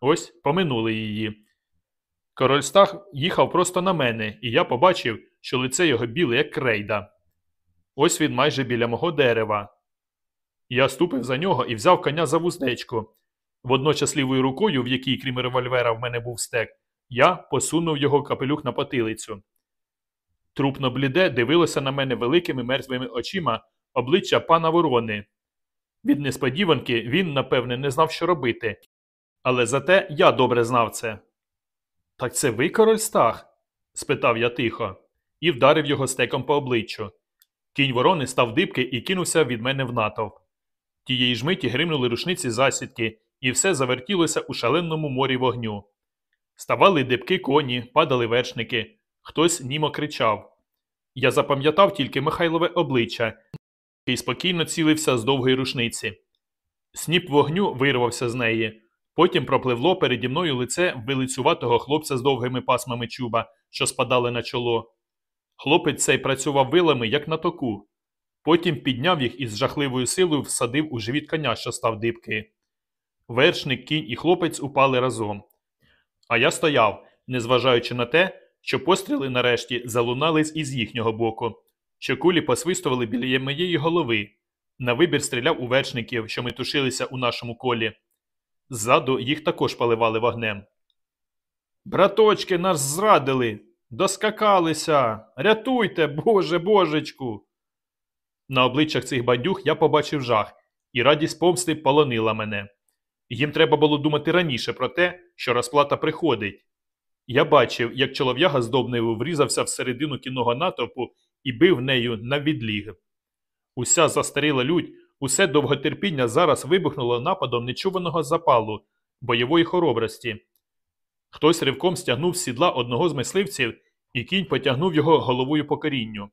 ось поминули її. Король Стах їхав просто на мене, і я побачив, що лице його біле, як крейда. Ось він майже біля мого дерева. Я ступив за нього і взяв коня за вуздечку. Водночас лівою рукою, в якій, крім револьвера, в мене був стек, я посунув його капелюх на потилицю. Трупно бліде дивилося на мене великими мертвими очима обличчя пана ворони. Від несподіванки він, напевне, не знав, що робити. Але зате я добре знав це. Так це ви, король Стах? спитав я тихо, і вдарив його стеком по обличчю. Кінь ворони став дибки і кинувся від мене в натовп. Тієї ж миті гримнули рушниці засідки, і все завертілося у шаленому морі вогню. Ставали дибки коні, падали вершники, хтось німо кричав. Я запам'ятав тільки Михайлове обличчя, який спокійно цілився з довгої рушниці. Сніп вогню вирвався з неї. Потім пропливло переді мною лице вилицюватого хлопця з довгими пасмами чуба, що спадали на чоло. Хлопець цей працював вилами, як на току. Потім підняв їх і з жахливою силою всадив у живіт коня, що став дибки. Вершник, кінь і хлопець упали разом. А я стояв, незважаючи на те, що постріли нарешті залунали з із їхнього боку, що кулі посвистували біля моєї голови. На вибір стріляв у вершників, що метушилися у нашому колі. Ззаду їх також поливали вогнем. Браточки нас зрадили, доскакалися. Рятуйте, Боже божечку. На обличчях цих бандюг я побачив жах, і радість помсти полонила мене. Їм треба було думати раніше про те, що розплата приходить. Я бачив, як чолов'яга з Добнею врізався всередину кінного натовпу і бив нею на відліг. Уся застаріла лють, усе довготерпіння зараз вибухнуло нападом нечуваного запалу, бойової хоробрості. Хтось ривком стягнув з сідла одного з мисливців, і кінь потягнув його головою по корінню.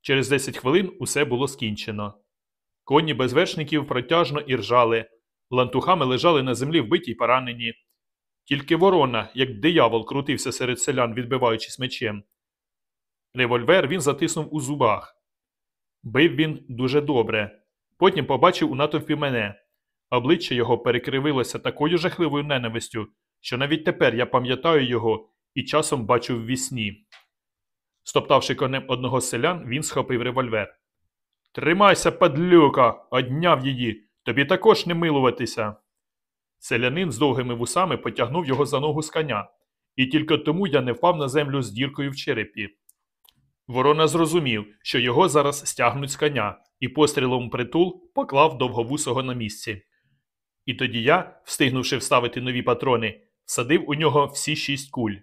Через 10 хвилин усе було скінчено. Коні без вершників протяжно іржали, лантухами лежали на землі вбиті й поранені. Тільки Ворона, як диявол, крутився серед селян, відбиваючись мечем. Револьвер він затиснув у зубах. Бив він дуже добре. Потім побачив у натовпі мене. Обличчя його перекривилося такою жахливою ненавистю, що навіть тепер я пам'ятаю його і часом бачу в вісні. Стоптавши конем одного селян, він схопив револьвер. Тримайся, падлюка, одняв її, тобі також не милуватися. Селянин з довгими вусами потягнув його за ногу з коня, і тільки тому я не впав на землю з діркою в черепі. Ворона зрозумів, що його зараз стягнуть з коня, і пострілом притул поклав довговусого на місці. І тоді я, встигнувши вставити нові патрони, всадив у нього всі шість куль.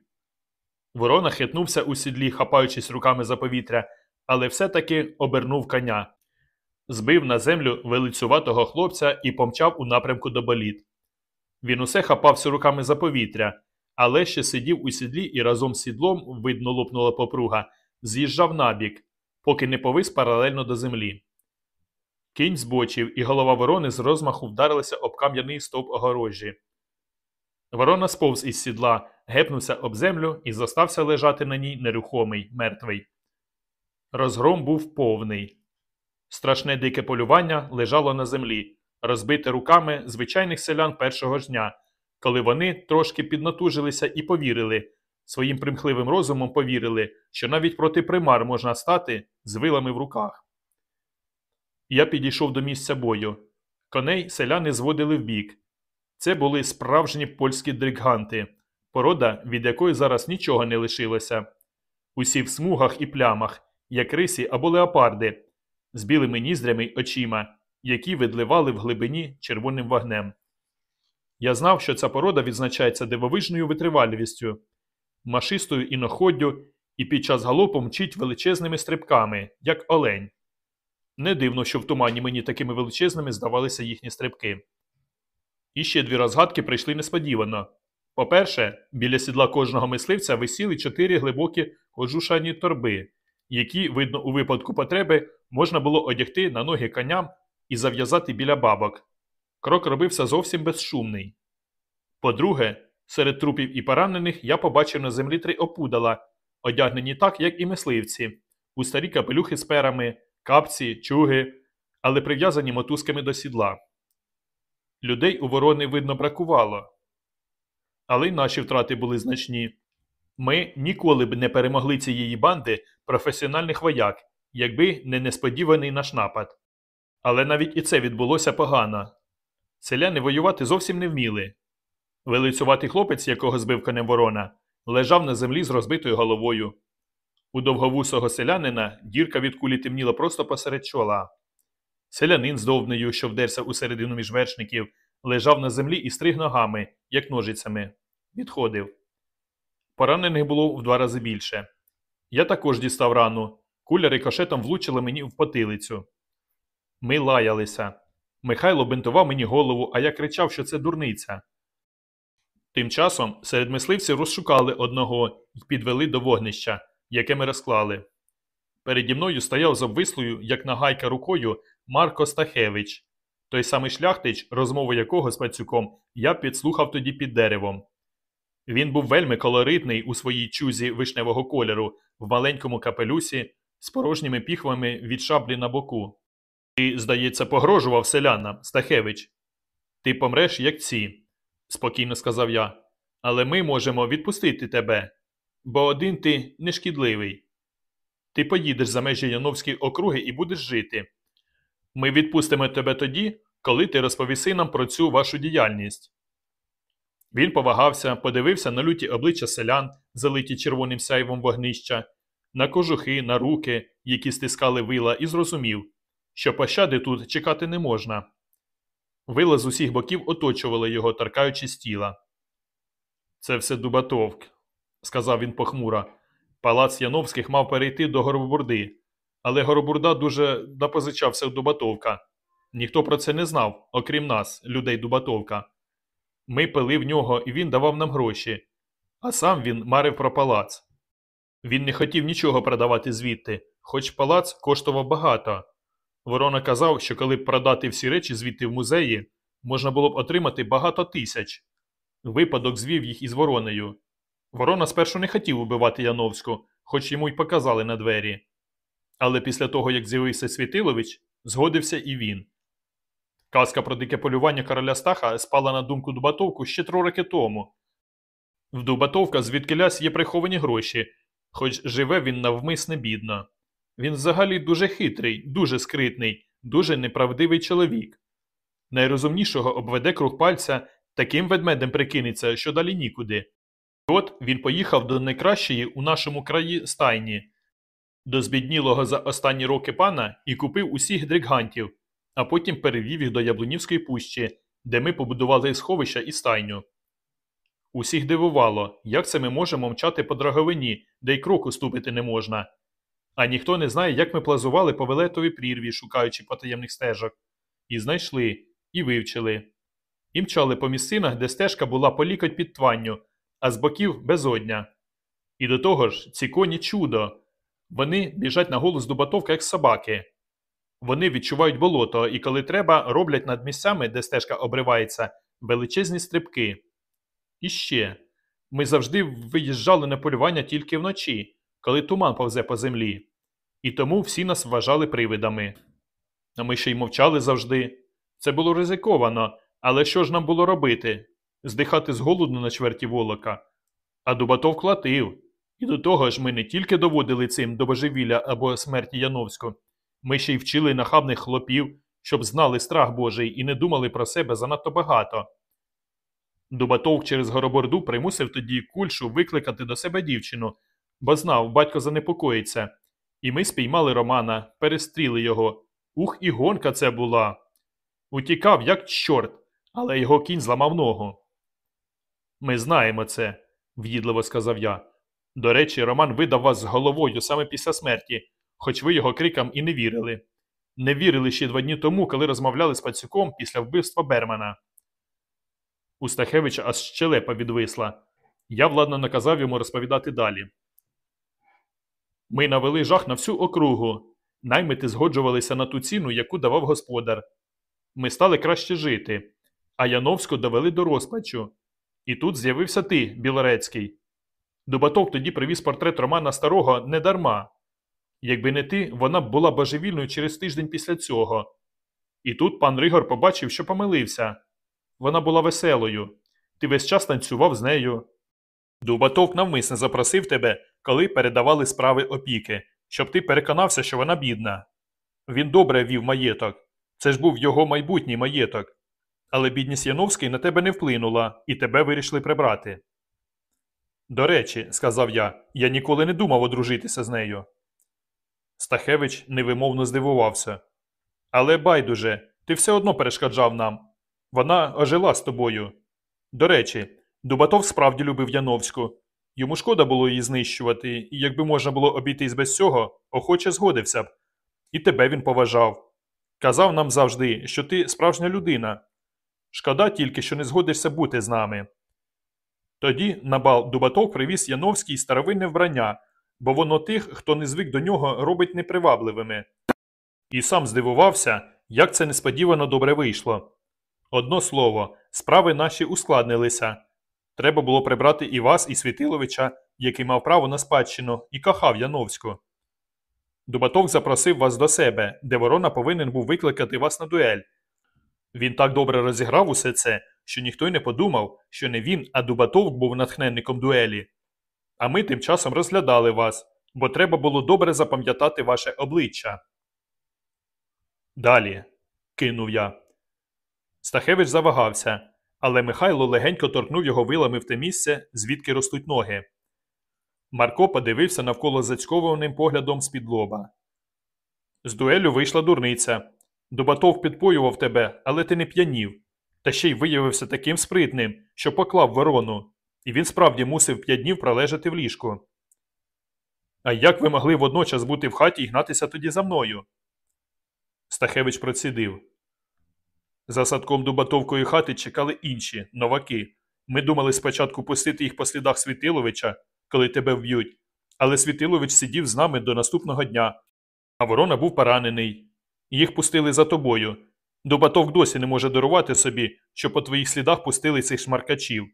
Ворона хитнувся у сідлі, хапаючись руками за повітря, але все-таки обернув коня, збив на землю велицюватого хлопця і помчав у напрямку до боліт. Він усе хапався руками за повітря, але ще сидів у сідлі і разом з сідлом, видно, лопнула попруга, з'їжджав набік, поки не повис паралельно до землі. Кінь збочив, і голова ворони з розмаху вдарилася об кам'яний стовп огорожі. Ворона сповз із сідла, гепнувся об землю і зостався лежати на ній нерухомий, мертвий. Розгром був повний. Страшне дике полювання лежало на землі, розбите руками звичайних селян першого ж дня, коли вони трошки піднатужилися і повірили, своїм примхливим розумом повірили, що навіть проти примар можна стати з вилами в руках. Я підійшов до місця бою. Коней селяни зводили вбік. Це були справжні польські дригганти, порода, від якої зараз нічого не лишилося. Усі в смугах і плямах, як риси або леопарди, з білими ніздрями й очима, які видливали в глибині червоним вогнем. Я знав, що ця порода відзначається дивовижною витривалістю, машистою іноходдю і під час галопу мчить величезними стрибками, як олень. Не дивно, що в тумані мені такими величезними здавалися їхні стрибки. І ще дві розгадки прийшли несподівано. По-перше, біля сідла кожного мисливця висіли чотири глибокі кожушані торби, які, видно, у випадку потреби можна було одягти на ноги коням і зав'язати біля бабок. крок робився зовсім безшумний. По-друге, серед трупів і поранених я побачив на землі три опудала, одягнені так, як і мисливці, у старі капелюхи з перами, капці, чуги, але прив'язані мотузками до сідла. Людей у ворони видно бракувало. Але й наші втрати були значні. Ми ніколи б не перемогли цієї банди професіональних вояк, якби не несподіваний наш напад. Але навіть і це відбулося погано. Селяни воювати зовсім не вміли. Велицюватий хлопець, якого збив конем ворона, лежав на землі з розбитою головою. У довговусого селянина дірка від кулі темніла просто посеред чола. Селянин з довбнею, що вдерся у середину між вершників, лежав на землі і стриг ногами, як ножицями. Відходив. Поранених було в два рази більше. Я також дістав рану. Куля рикошетом влучила мені в потилицю. Ми лаялися. Михайло бинтував мені голову, а я кричав, що це дурниця. Тим часом серед мисливців розшукали одного і підвели до вогнища, яке ми розклали. Переді мною стояв з обвислою, як нагайка рукою, Марко Стахевич, той самий шляхтич, розмову якого з пацюком я підслухав тоді під деревом. Він був вельми колоритний у своїй чузі вишневого кольору, в маленькому капелюсі, з порожніми піхвами від шаблі на боку. Ти, здається, погрожував селянам, Стахевич. Ти помреш, як ці, спокійно сказав я. Але ми можемо відпустити тебе, бо один ти нешкідливий. Ти поїдеш за межі Яновської округи і будеш жити. Ми відпустимо тебе тоді, коли ти розповіси нам про цю вашу діяльність. Він повагався, подивився на люті обличчя селян, залиті червоним сяйвом вогнища, на кожухи, на руки, які стискали вила, і зрозумів, що пощади тут чекати не можна. Вила з усіх боків оточували його, торкаючись тіла. Це все Дубатовк, сказав він похмуро. Палац Яновських мав перейти до Горобурди, але Горобурда дуже напозичався в Дубатовка. Ніхто про це не знав, окрім нас, людей Дубатовка. Ми пили в нього, і він давав нам гроші, а сам він марив про палац. Він не хотів нічого продавати звідти, хоч палац коштував багато. Ворона казав, що коли б продати всі речі звідти в музеї, можна було б отримати багато тисяч. Випадок звів їх із воронею. Ворона спершу не хотів убивати Яновську, хоч йому й показали на двері. Але після того, як з'явився Світилович, згодився і він. Казка про дике полювання короля Стаха спала на думку Дубатовку ще три роки тому. В Дубатовка звідкилясь є приховані гроші, хоч живе він навмисне бідно. Він взагалі дуже хитрий, дуже скритний, дуже неправдивий чоловік. Найрозумнішого обведе круг пальця, таким ведмедем прикинеться, що далі нікуди. От він поїхав до найкращої у нашому краї стайні, до збіднілого за останні роки пана і купив усіх дригантів, а потім перевів їх до Яблунівської пущі, де ми побудували сховища і стайню. Усіх дивувало, як це ми можемо мчати по драговині, де й кроку ступити не можна. А ніхто не знає, як ми плазували по велетовій прірві, шукаючи потаємних стежок. І знайшли, і вивчили. І мчали по місцинах, де стежка була по лікоть під тванню, а з боків безодня. І до того ж, ці коні чудо. Вони біжать на голос Дубатовка, як собаки. Вони відчувають болото і, коли треба, роблять над місцями, де стежка обривається, величезні стрибки. І ще ми завжди виїжджали на полювання тільки вночі, коли туман повзе по землі. І тому всі нас вважали привидами. А ми ще й мовчали завжди. Це було ризиковано, але що ж нам було робити? Здихати з голоду на чверті волока. А Дубатов клатив. І до того ж ми не тільки доводили цим до божевілля або смерті Яновську, ми ще й вчили нахабних хлопів, щоб знали страх Божий і не думали про себе занадто багато. Дубатов через гороборду примусив тоді кульшу викликати до себе дівчину, бо знав, батько занепокоїться. І ми спіймали Романа, перестріли його. Ух, і гонка це була. Утікав, як чорт, але його кінь зламав ногу. Ми знаємо це, в'їдливо сказав я. До речі, Роман видав вас з головою саме після смерті, хоч ви його крикам і не вірили. Не вірили ще два дні тому, коли розмовляли з пацюком після вбивства Бермана. У Стахевича аж щелепа відвисла. Я владно наказав йому розповідати далі. Ми навели жах на всю округу. Наймити згоджувалися на ту ціну, яку давав господар. Ми стали краще жити. а Яновську довели до розпачу. І тут з'явився ти, Білорецький. Дубатов тоді привіз портрет Романа Старого недарма. Якби не ти, вона б була божевільною через тиждень після цього. І тут пан Ригор побачив, що помилився. Вона була веселою. Ти весь час танцював з нею. Дубатов навмисне запросив тебе, коли передавали справи опіки, щоб ти переконався, що вона бідна. Він добре вів маєток. Це ж був його майбутній маєток. Але бідність Яновської на тебе не вплинула, і тебе вирішили прибрати. До речі, сказав я, я ніколи не думав одружитися з нею. Стахевич невимовно здивувався. Але байдуже, ти все одно перешкоджав нам. Вона ожила з тобою. До речі, Дубатов справді любив Яновську. Йому шкода було її знищувати, і якби можна було обійтись без цього, охоче згодився б. І тебе він поважав. Казав нам завжди, що ти справжня людина. Шкода тільки, що не згодишся бути з нами. Тоді на бал Дубатов привіз Яновський старовинне вбрання, бо воно тих, хто не звик до нього, робить непривабливими. І сам здивувався, як це несподівано добре вийшло. Одно слово, справи наші ускладнилися. Треба було прибрати і вас, і Світиловича, який мав право на спадщину, і кохав Яновську. Дубатов запросив вас до себе, де ворона повинен був викликати вас на дуель. Він так добре розіграв усе це, що ніхто й не подумав, що не він, а Дубатов був натхненником дуелі. А ми тим часом розглядали вас, бо треба було добре запам'ятати ваше обличчя. Далі, кинув я. Стахевич завагався, але Михайло легенько торкнув його вилами в те місце, звідки ростуть ноги. Марко подивився навколо зацькованим поглядом з-під лоба. З дуелю вийшла дурниця. Дубатов підпоював тебе, але ти не п'янів. Та ще й виявився таким спритним, що поклав ворону, і він справді мусив п'ять днів пролежати в ліжку. А як ви могли водночас бути в хаті і гнатися тоді за мною? Стахевич процідив. За садком Дубатовкої хати чекали інші, новаки. Ми думали спочатку пустити їх по слідах Світиловича, коли тебе вб'ють, але Світилович сидів з нами до наступного дня, а ворона був поранений. Їх пустили за тобою. Дубатов досі не може дарувати собі, що по твоїх слідах пустили цих шмаркачів.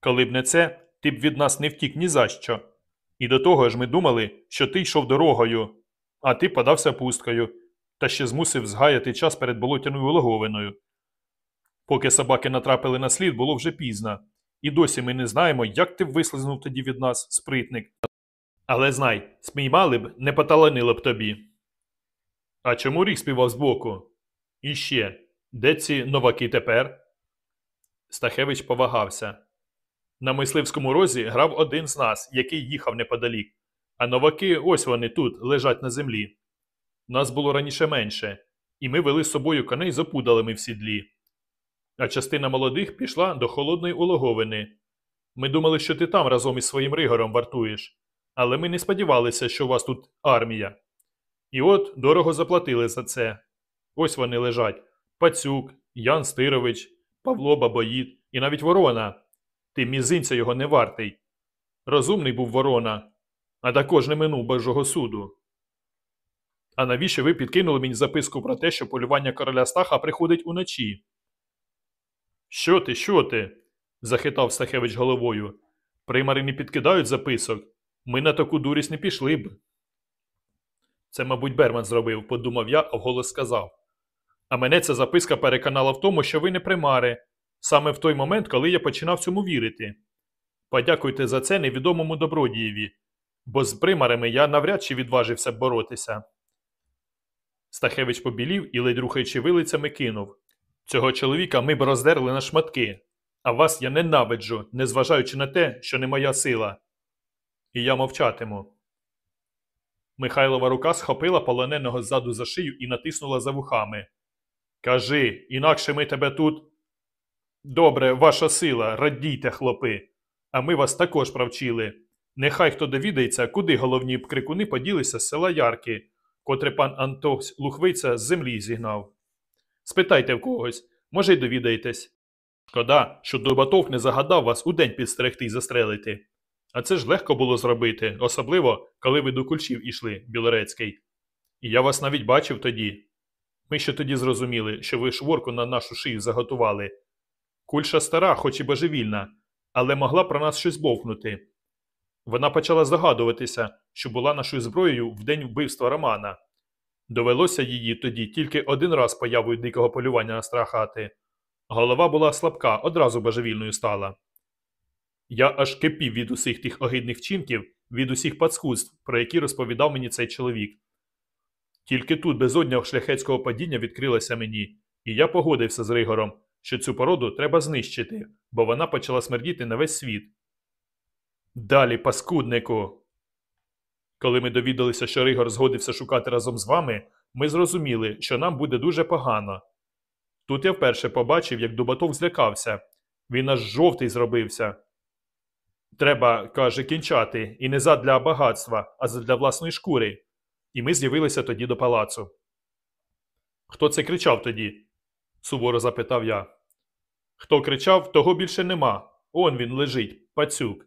Коли б не це, ти б від нас не втік ні за що. І до того ж ми думали, що ти йшов дорогою, а ти подався пусткою, та ще змусив згаяти час перед болотяною логовиною. Поки собаки натрапили на слід, було вже пізно, і досі ми не знаємо, як ти вислизнув тоді від нас, спритник. Але знай, спіймали б, не поталанило б тобі. А чому рік співав збоку? І ще, де ці новаки тепер? Стахевич повагався. На мисливському розі грав один з нас, який їхав неподалік, а новаки ось вони тут лежать на землі. Нас було раніше менше, і ми вели з собою коней з опудалими в сідлі. А частина молодих пішла до холодної улоговини. Ми думали, що ти там разом із своїм ригором вартуєш, але ми не сподівалися, що у вас тут армія. І от дорого заплатили за це. Ось вони лежать Пацюк, Ян Стирович, Павло Бабоїд і навіть ворона. Ти мізинця його не вартий. Розумний був ворона, а також не минув Божого суду. А навіщо ви підкинули мені записку про те, що полювання короля Стаха приходить уночі? Що ти, що ти? захитав Стахевич головою. Примари не підкидають записок. Ми на таку дурість не пішли б. Це, мабуть, Берман зробив, подумав я, а вголос сказав. А мене ця записка переконала в тому, що ви не примари, саме в той момент, коли я починав цьому вірити. Подякуйте за це невідомому добродієві, бо з примарами я навряд чи відважився б боротися. Стахевич побілів і, ледь рухаючи вилицями, кинув Цього чоловіка ми б роздерли на шматки, а вас я ненавиджу, незважаючи на те, що не моя сила. І я мовчатиму. Михайлова рука схопила полоненого ззаду за шию і натиснула за вухами. Кажи, інакше ми тебе тут. Добре, ваша сила, радійте, хлопи. А ми вас також провчили. Нехай хто довідається, куди головні крикуни поділися з села Ярки, котре пан Антос Лухвиця з землі зігнав. Спитайте в когось, може й довідаєтесь. Шкода, що Дубатов не загадав вас у день підстерегти й застрелити. А це ж легко було зробити, особливо, коли ви до кульчів ішли, Білорецький. І я вас навіть бачив тоді. Ми ще тоді зрозуміли, що ви шворку на нашу шию заготували, Кульша стара, хоч і божевільна, але могла про нас щось бовкнути. Вона почала здогадуватися, що була нашою зброєю в день вбивства Романа. Довелося її тоді тільки один раз появою дикого полювання настрахати. Голова була слабка, одразу божевільною стала. Я аж кипів від усіх тих огидних вчинків, від усіх пацкудств, про які розповідав мені цей чоловік. Тільки тут безодня шляхетського падіння відкрилася мені, і я погодився з Ригором, що цю породу треба знищити, бо вона почала смердіти на весь світ. Далі, паскуднику. Коли ми довідалися, що Ригор згодився шукати разом з вами, ми зрозуміли, що нам буде дуже погано. Тут я вперше побачив, як Дубатов злякався. Він аж жовтий зробився. Треба, каже, кінчати, і не задля багатства, а задля власної шкури. І ми з'явилися тоді до палацу. Хто це кричав тоді? Суворо запитав я. Хто кричав, того більше нема. Он він лежить, пацюк.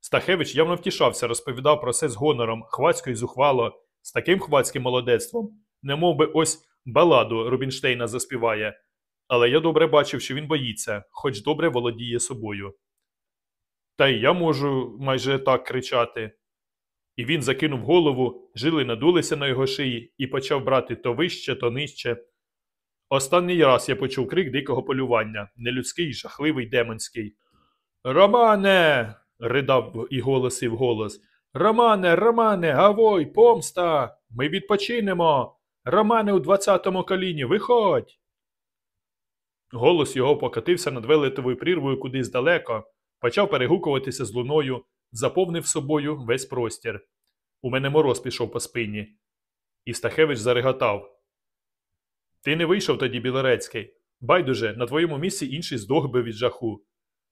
Стахевич явно втішався, розповідав про це з гонором, хвацько й зухвало, з таким хвацьким молодецтвом, немов би ось баладу Рубінштейна заспіває. Але я добре бачив, що він боїться, хоч добре володіє собою. Та й я можу майже так кричати. І він закинув голову, жили надулися на його шиї і почав брати то вище, то нижче. Останній раз я почув крик дикого полювання, нелюдський, жахливий, демонський. Романе. ридав і голосив голос. Романе, Романе, гавой, помста! Ми відпочинемо. Романе у двадцятому коліні, виходь. Голос його покотився над велетовою прірвою кудись далеко, почав перегукуватися з луною, заповнив собою весь простір. У мене мороз пішов по спині. І Стахевич зареготав. Ти не вийшов тоді, Білорецький. Байдуже, на твоєму місці інший здох би від жаху.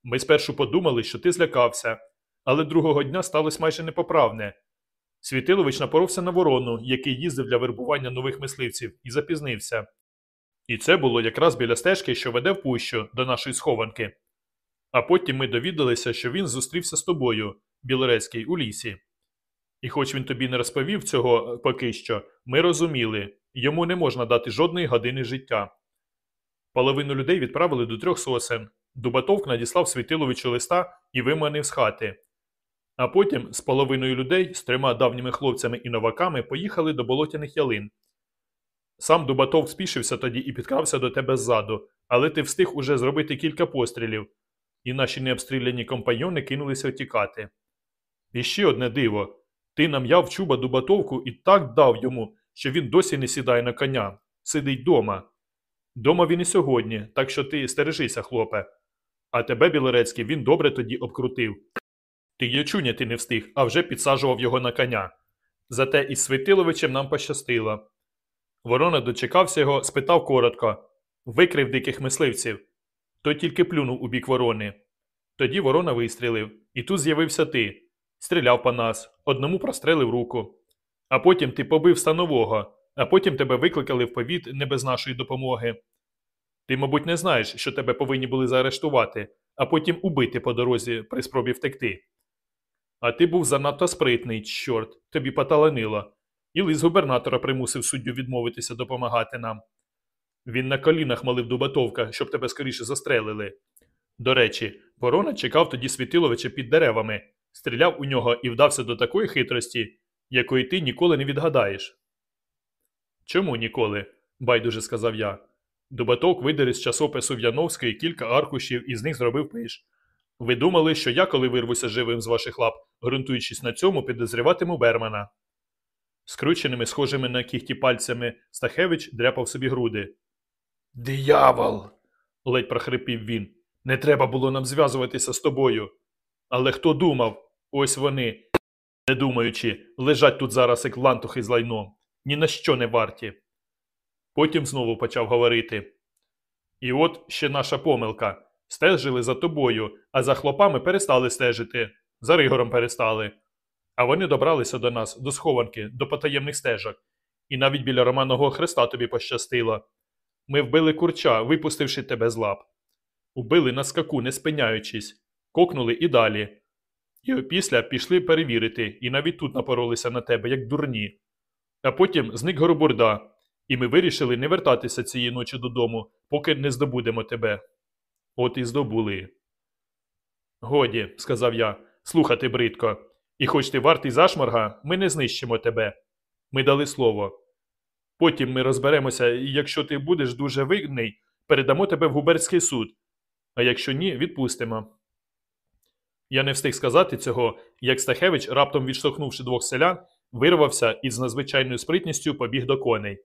Ми спершу подумали, що ти злякався, але другого дня сталося майже непоправне. Світилович напоровся на ворону, який їздив для вербування нових мисливців, і запізнився. І це було якраз біля стежки, що веде в пущу до нашої схованки. А потім ми довідалися, що він зустрівся з тобою, Білорецький, у лісі. І хоч він тобі не розповів цього поки що, ми розуміли йому не можна дати жодної години життя. Половину людей відправили до трьох сосен. Дубатовк надіслав Світиловичу листа і виманив з хати. А потім з половиною людей, з трьома давніми хлопцями і новаками, поїхали до болотяних ялин. Сам Дубатовк спішився тоді і підкрався до тебе ззаду, але ти встиг уже зробити кілька пострілів, і наші необстріляні компаньони кинулися втікати. І ще одне диво ти нам'яв чуба Дубатовку і так дав йому, що він досі не сідає на коня, сидить дома. Дома він і сьогодні, так що ти стережися, хлопе. А тебе, Білорецький, він добре тоді обкрутив. Ти ячуняти не встиг, а вже підсаджував його на коня. Зате із Світиловичем нам пощастило. Ворона дочекався його, спитав коротко викрив диких мисливців. Той тільки плюнув у бік ворони. Тоді ворона вистрілив, і тут з'явився ти. Стріляв по нас, одному прострелив руку. А потім ти побив станового, а потім тебе викликали в повіт не без нашої допомоги. Ти, мабуть, не знаєш, що тебе повинні були заарештувати, а потім убити по дорозі при спробі втекти. А ти був занадто спритний, чорт, тобі поталанило. І лист губернатора примусив суддю відмовитися допомагати нам. Він на колінах молив Дубатовка, щоб тебе скоріше застрелили. До речі, ворона чекав тоді Світиловича під деревами, стріляв у нього і вдався до такої хитрості, якої ти ніколи не відгадаєш. Чому ніколи? байдуже сказав я. Дубаток видер із часопису В'яновської кілька аркушів і з них зробив пиш. Ви думали, що я, коли вирвуся живим з ваших лап, ґрунтуючись на цьому, підозрюватиму Бермана. Скрученими, схожими на кіхті пальцями, Стахевич дряпав собі груди. Диявол. ледь прохрипів він. Не треба було нам зв'язуватися з тобою. Але хто думав? Ось вони, не думаючи, лежать тут зараз як лантухи з лайном, ні на що не варті. Потім знову почав говорити. І от ще наша помилка. Стежили за тобою, а за хлопами перестали стежити, за Ригором перестали. А вони добралися до нас, до схованки, до потаємних стежок. І навіть біля Романого Христа тобі пощастило. Ми вбили курча, випустивши тебе з лап. Убили на скаку, не спиняючись, кокнули і далі. І опісля пішли перевірити, і навіть тут напоролися на тебе, як дурні. А потім зник Горобурда, і ми вирішили не вертатися цієї ночі додому, поки не здобудемо тебе. От і здобули. Годі, сказав я, слухати бридко. І хоч ти вартий зашморга, ми не знищимо тебе. Ми дали слово. Потім ми розберемося, і якщо ти будеш дуже винний, передамо тебе в губернський суд, а якщо ні, відпустимо. Я не встиг сказати цього, як Стахевич, раптом відштовхнувши двох селян, вирвався і з надзвичайною спритністю побіг до коней.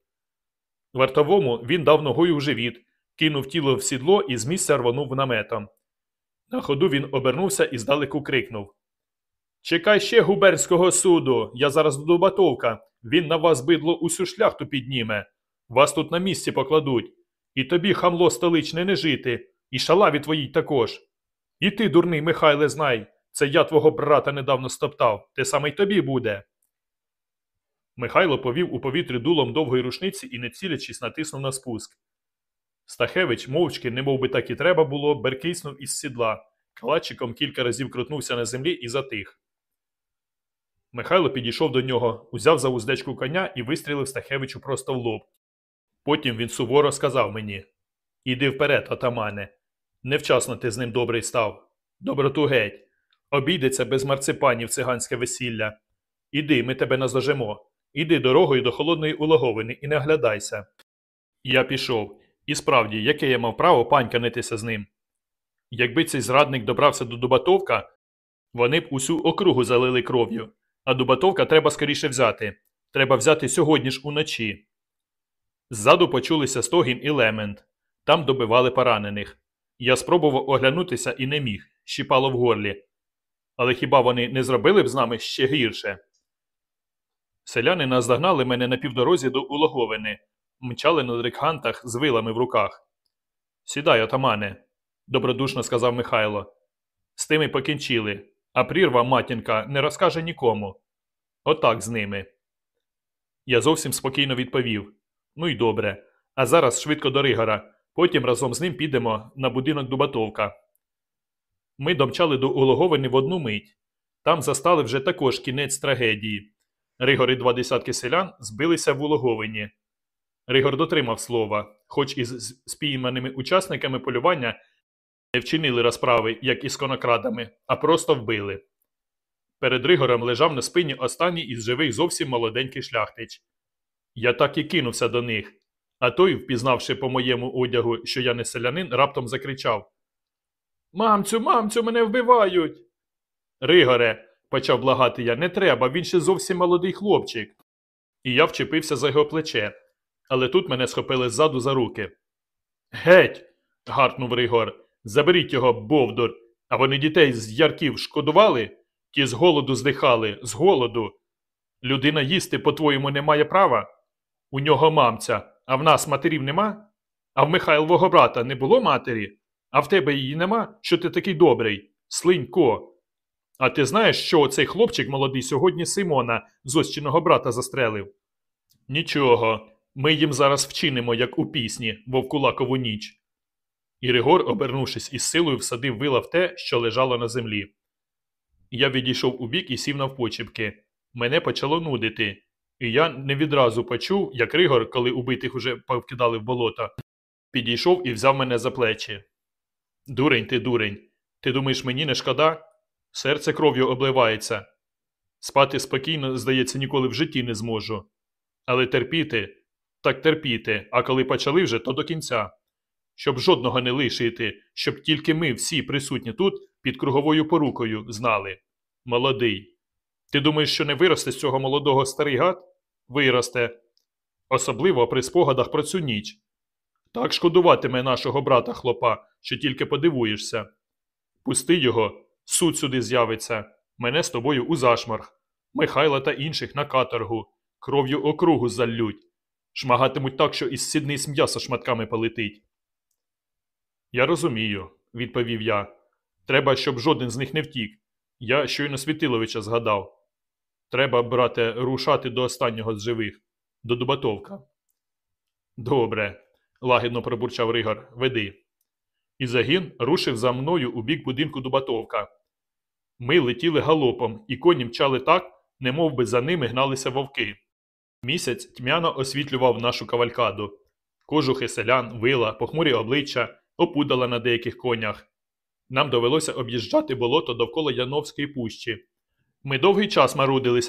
Вартовому він дав ногою в живіт, кинув тіло в сідло і з місця рвонув наметом. На ходу він обернувся і здалеку крикнув Чекай ще губернського суду, я зараз до Батовка. Він на вас бидло усю шляхту підніме. Вас тут на місці покладуть. І тобі, хамло столичне, не жити, і шалаві твоїй також. І ти, дурний Михайле, знай, це я твого брата недавно стоптав, те саме й тобі буде. Михайло повів у повітрі дулом довгої рушниці і, не цілячись, натиснув на спуск. Стахевич, мовчки, немов би так і треба було, беркиснув із сідла, калачиком кілька разів крутнувся на землі і затих. Михайло підійшов до нього, узяв за уздечку коня і вистрілив Стахевичу просто в лоб. Потім він суворо сказав мені Іди вперед, отамане. Невчасно ти з ним добрий став. Доброту геть. Обійдеться без марципанів циганське весілля. Іди, ми тебе наздожемо. Іди дорогою до холодної улоговини і не оглядайся. Я пішов. І справді, яке я мав право паньканитися з ним. Якби цей зрадник добрався до Дубатовка, вони б усю округу залили кров'ю, а Дубатовка треба скоріше взяти. Треба взяти сьогодні ж уночі. Ззаду почулися стогін і лемент. Там добивали поранених. Я спробував оглянутися і не міг, щіпало в горлі. Але хіба вони не зробили б з нами ще гірше? Селяни наздогнали мене на півдорозі до улоговини, мчали на дрикхантах з вилами в руках. Сідай, отамане, добродушно сказав Михайло. З тими покінчили, а прірва матінка не розкаже нікому. Отак з ними. Я зовсім спокійно відповів. Ну й добре. А зараз швидко до Ригора. Потім разом з ним підемо на будинок Дубатовка. Ми домчали до улоговини в одну мить. Там застали вже також кінець трагедії. Ригор і два десятки селян збилися в улоговині. Ригор дотримав слова, хоч із спійманими учасниками полювання не вчинили розправи, як із конокрадами, а просто вбили. Перед Ригором лежав на спині останній із живих зовсім молоденький шляхтич. Я так і кинувся до них. А той, впізнавши по моєму одягу, що я не селянин, раптом закричав Мамцю, мамцю, мене вбивають. Ригоре, почав благати я, не треба, він ще зовсім молодий хлопчик. І я вчепився за його плече, але тут мене схопили ззаду за руки. Геть. гаркнув Ригор. Заберіть його, Бовдур. А вони дітей з ярків шкодували? Ті з голоду здихали, з голоду. Людина їсти, по-твоєму, не має права? У нього мамця, а в нас матерів нема? А в Михайлового брата не було матері? А в тебе її нема, що ти такий добрий? Слинько. А ти знаєш, що оцей хлопчик молодий сьогодні Симона, зощиного брата, застрелив? Нічого. Ми їм зараз вчинимо, як у пісні, Вовкулакову ніч. І Ригор, обернувшись із силою, всадив вила в те, що лежало на землі. Я відійшов у бік і сів навпочіпки. Мене почало нудити, і я не відразу почув, як Ригор, коли убитих уже повкидали в болото, підійшов і взяв мене за плечі. Дурень ти, дурень. Ти думаєш, мені не шкода? Серце кров'ю обливається. Спати спокійно, здається, ніколи в житті не зможу. Але терпіти так терпіти, а коли почали вже, то до кінця. Щоб жодного не лишити, щоб тільки ми, всі присутні тут, під круговою порукою, знали. Молодий. Ти думаєш, що не виросте з цього молодого старий гад? Виросте. Особливо при спогадах про цю ніч. Так шкодуватиме нашого брата хлопа, що тільки подивуєшся. Пусти його, суд сюди з'явиться, мене з тобою у зашмарг, Михайла та інших на каторгу, кров'ю округу заллють. Шмагатимуть так, що із сідниць м'яса шматками полетить. Я розумію, відповів я. Треба, щоб жоден з них не втік. Я щойно Світиловича згадав. Треба, брате, рушати до останнього з живих, до Дубатовка. Добре, лагідно пробурчав Ригор, веди. І загін рушив за мною у бік будинку Дубатовка. Ми летіли галопом, і коні мчали так, немов би за ними гналися вовки. Місяць тьмяно освітлював нашу кавалькаду. Кожухи селян, вила, похмурі обличчя, опудала на деяких конях. Нам довелося об'їжджати болото довкола Яновської пущі. Ми довгий час марудилися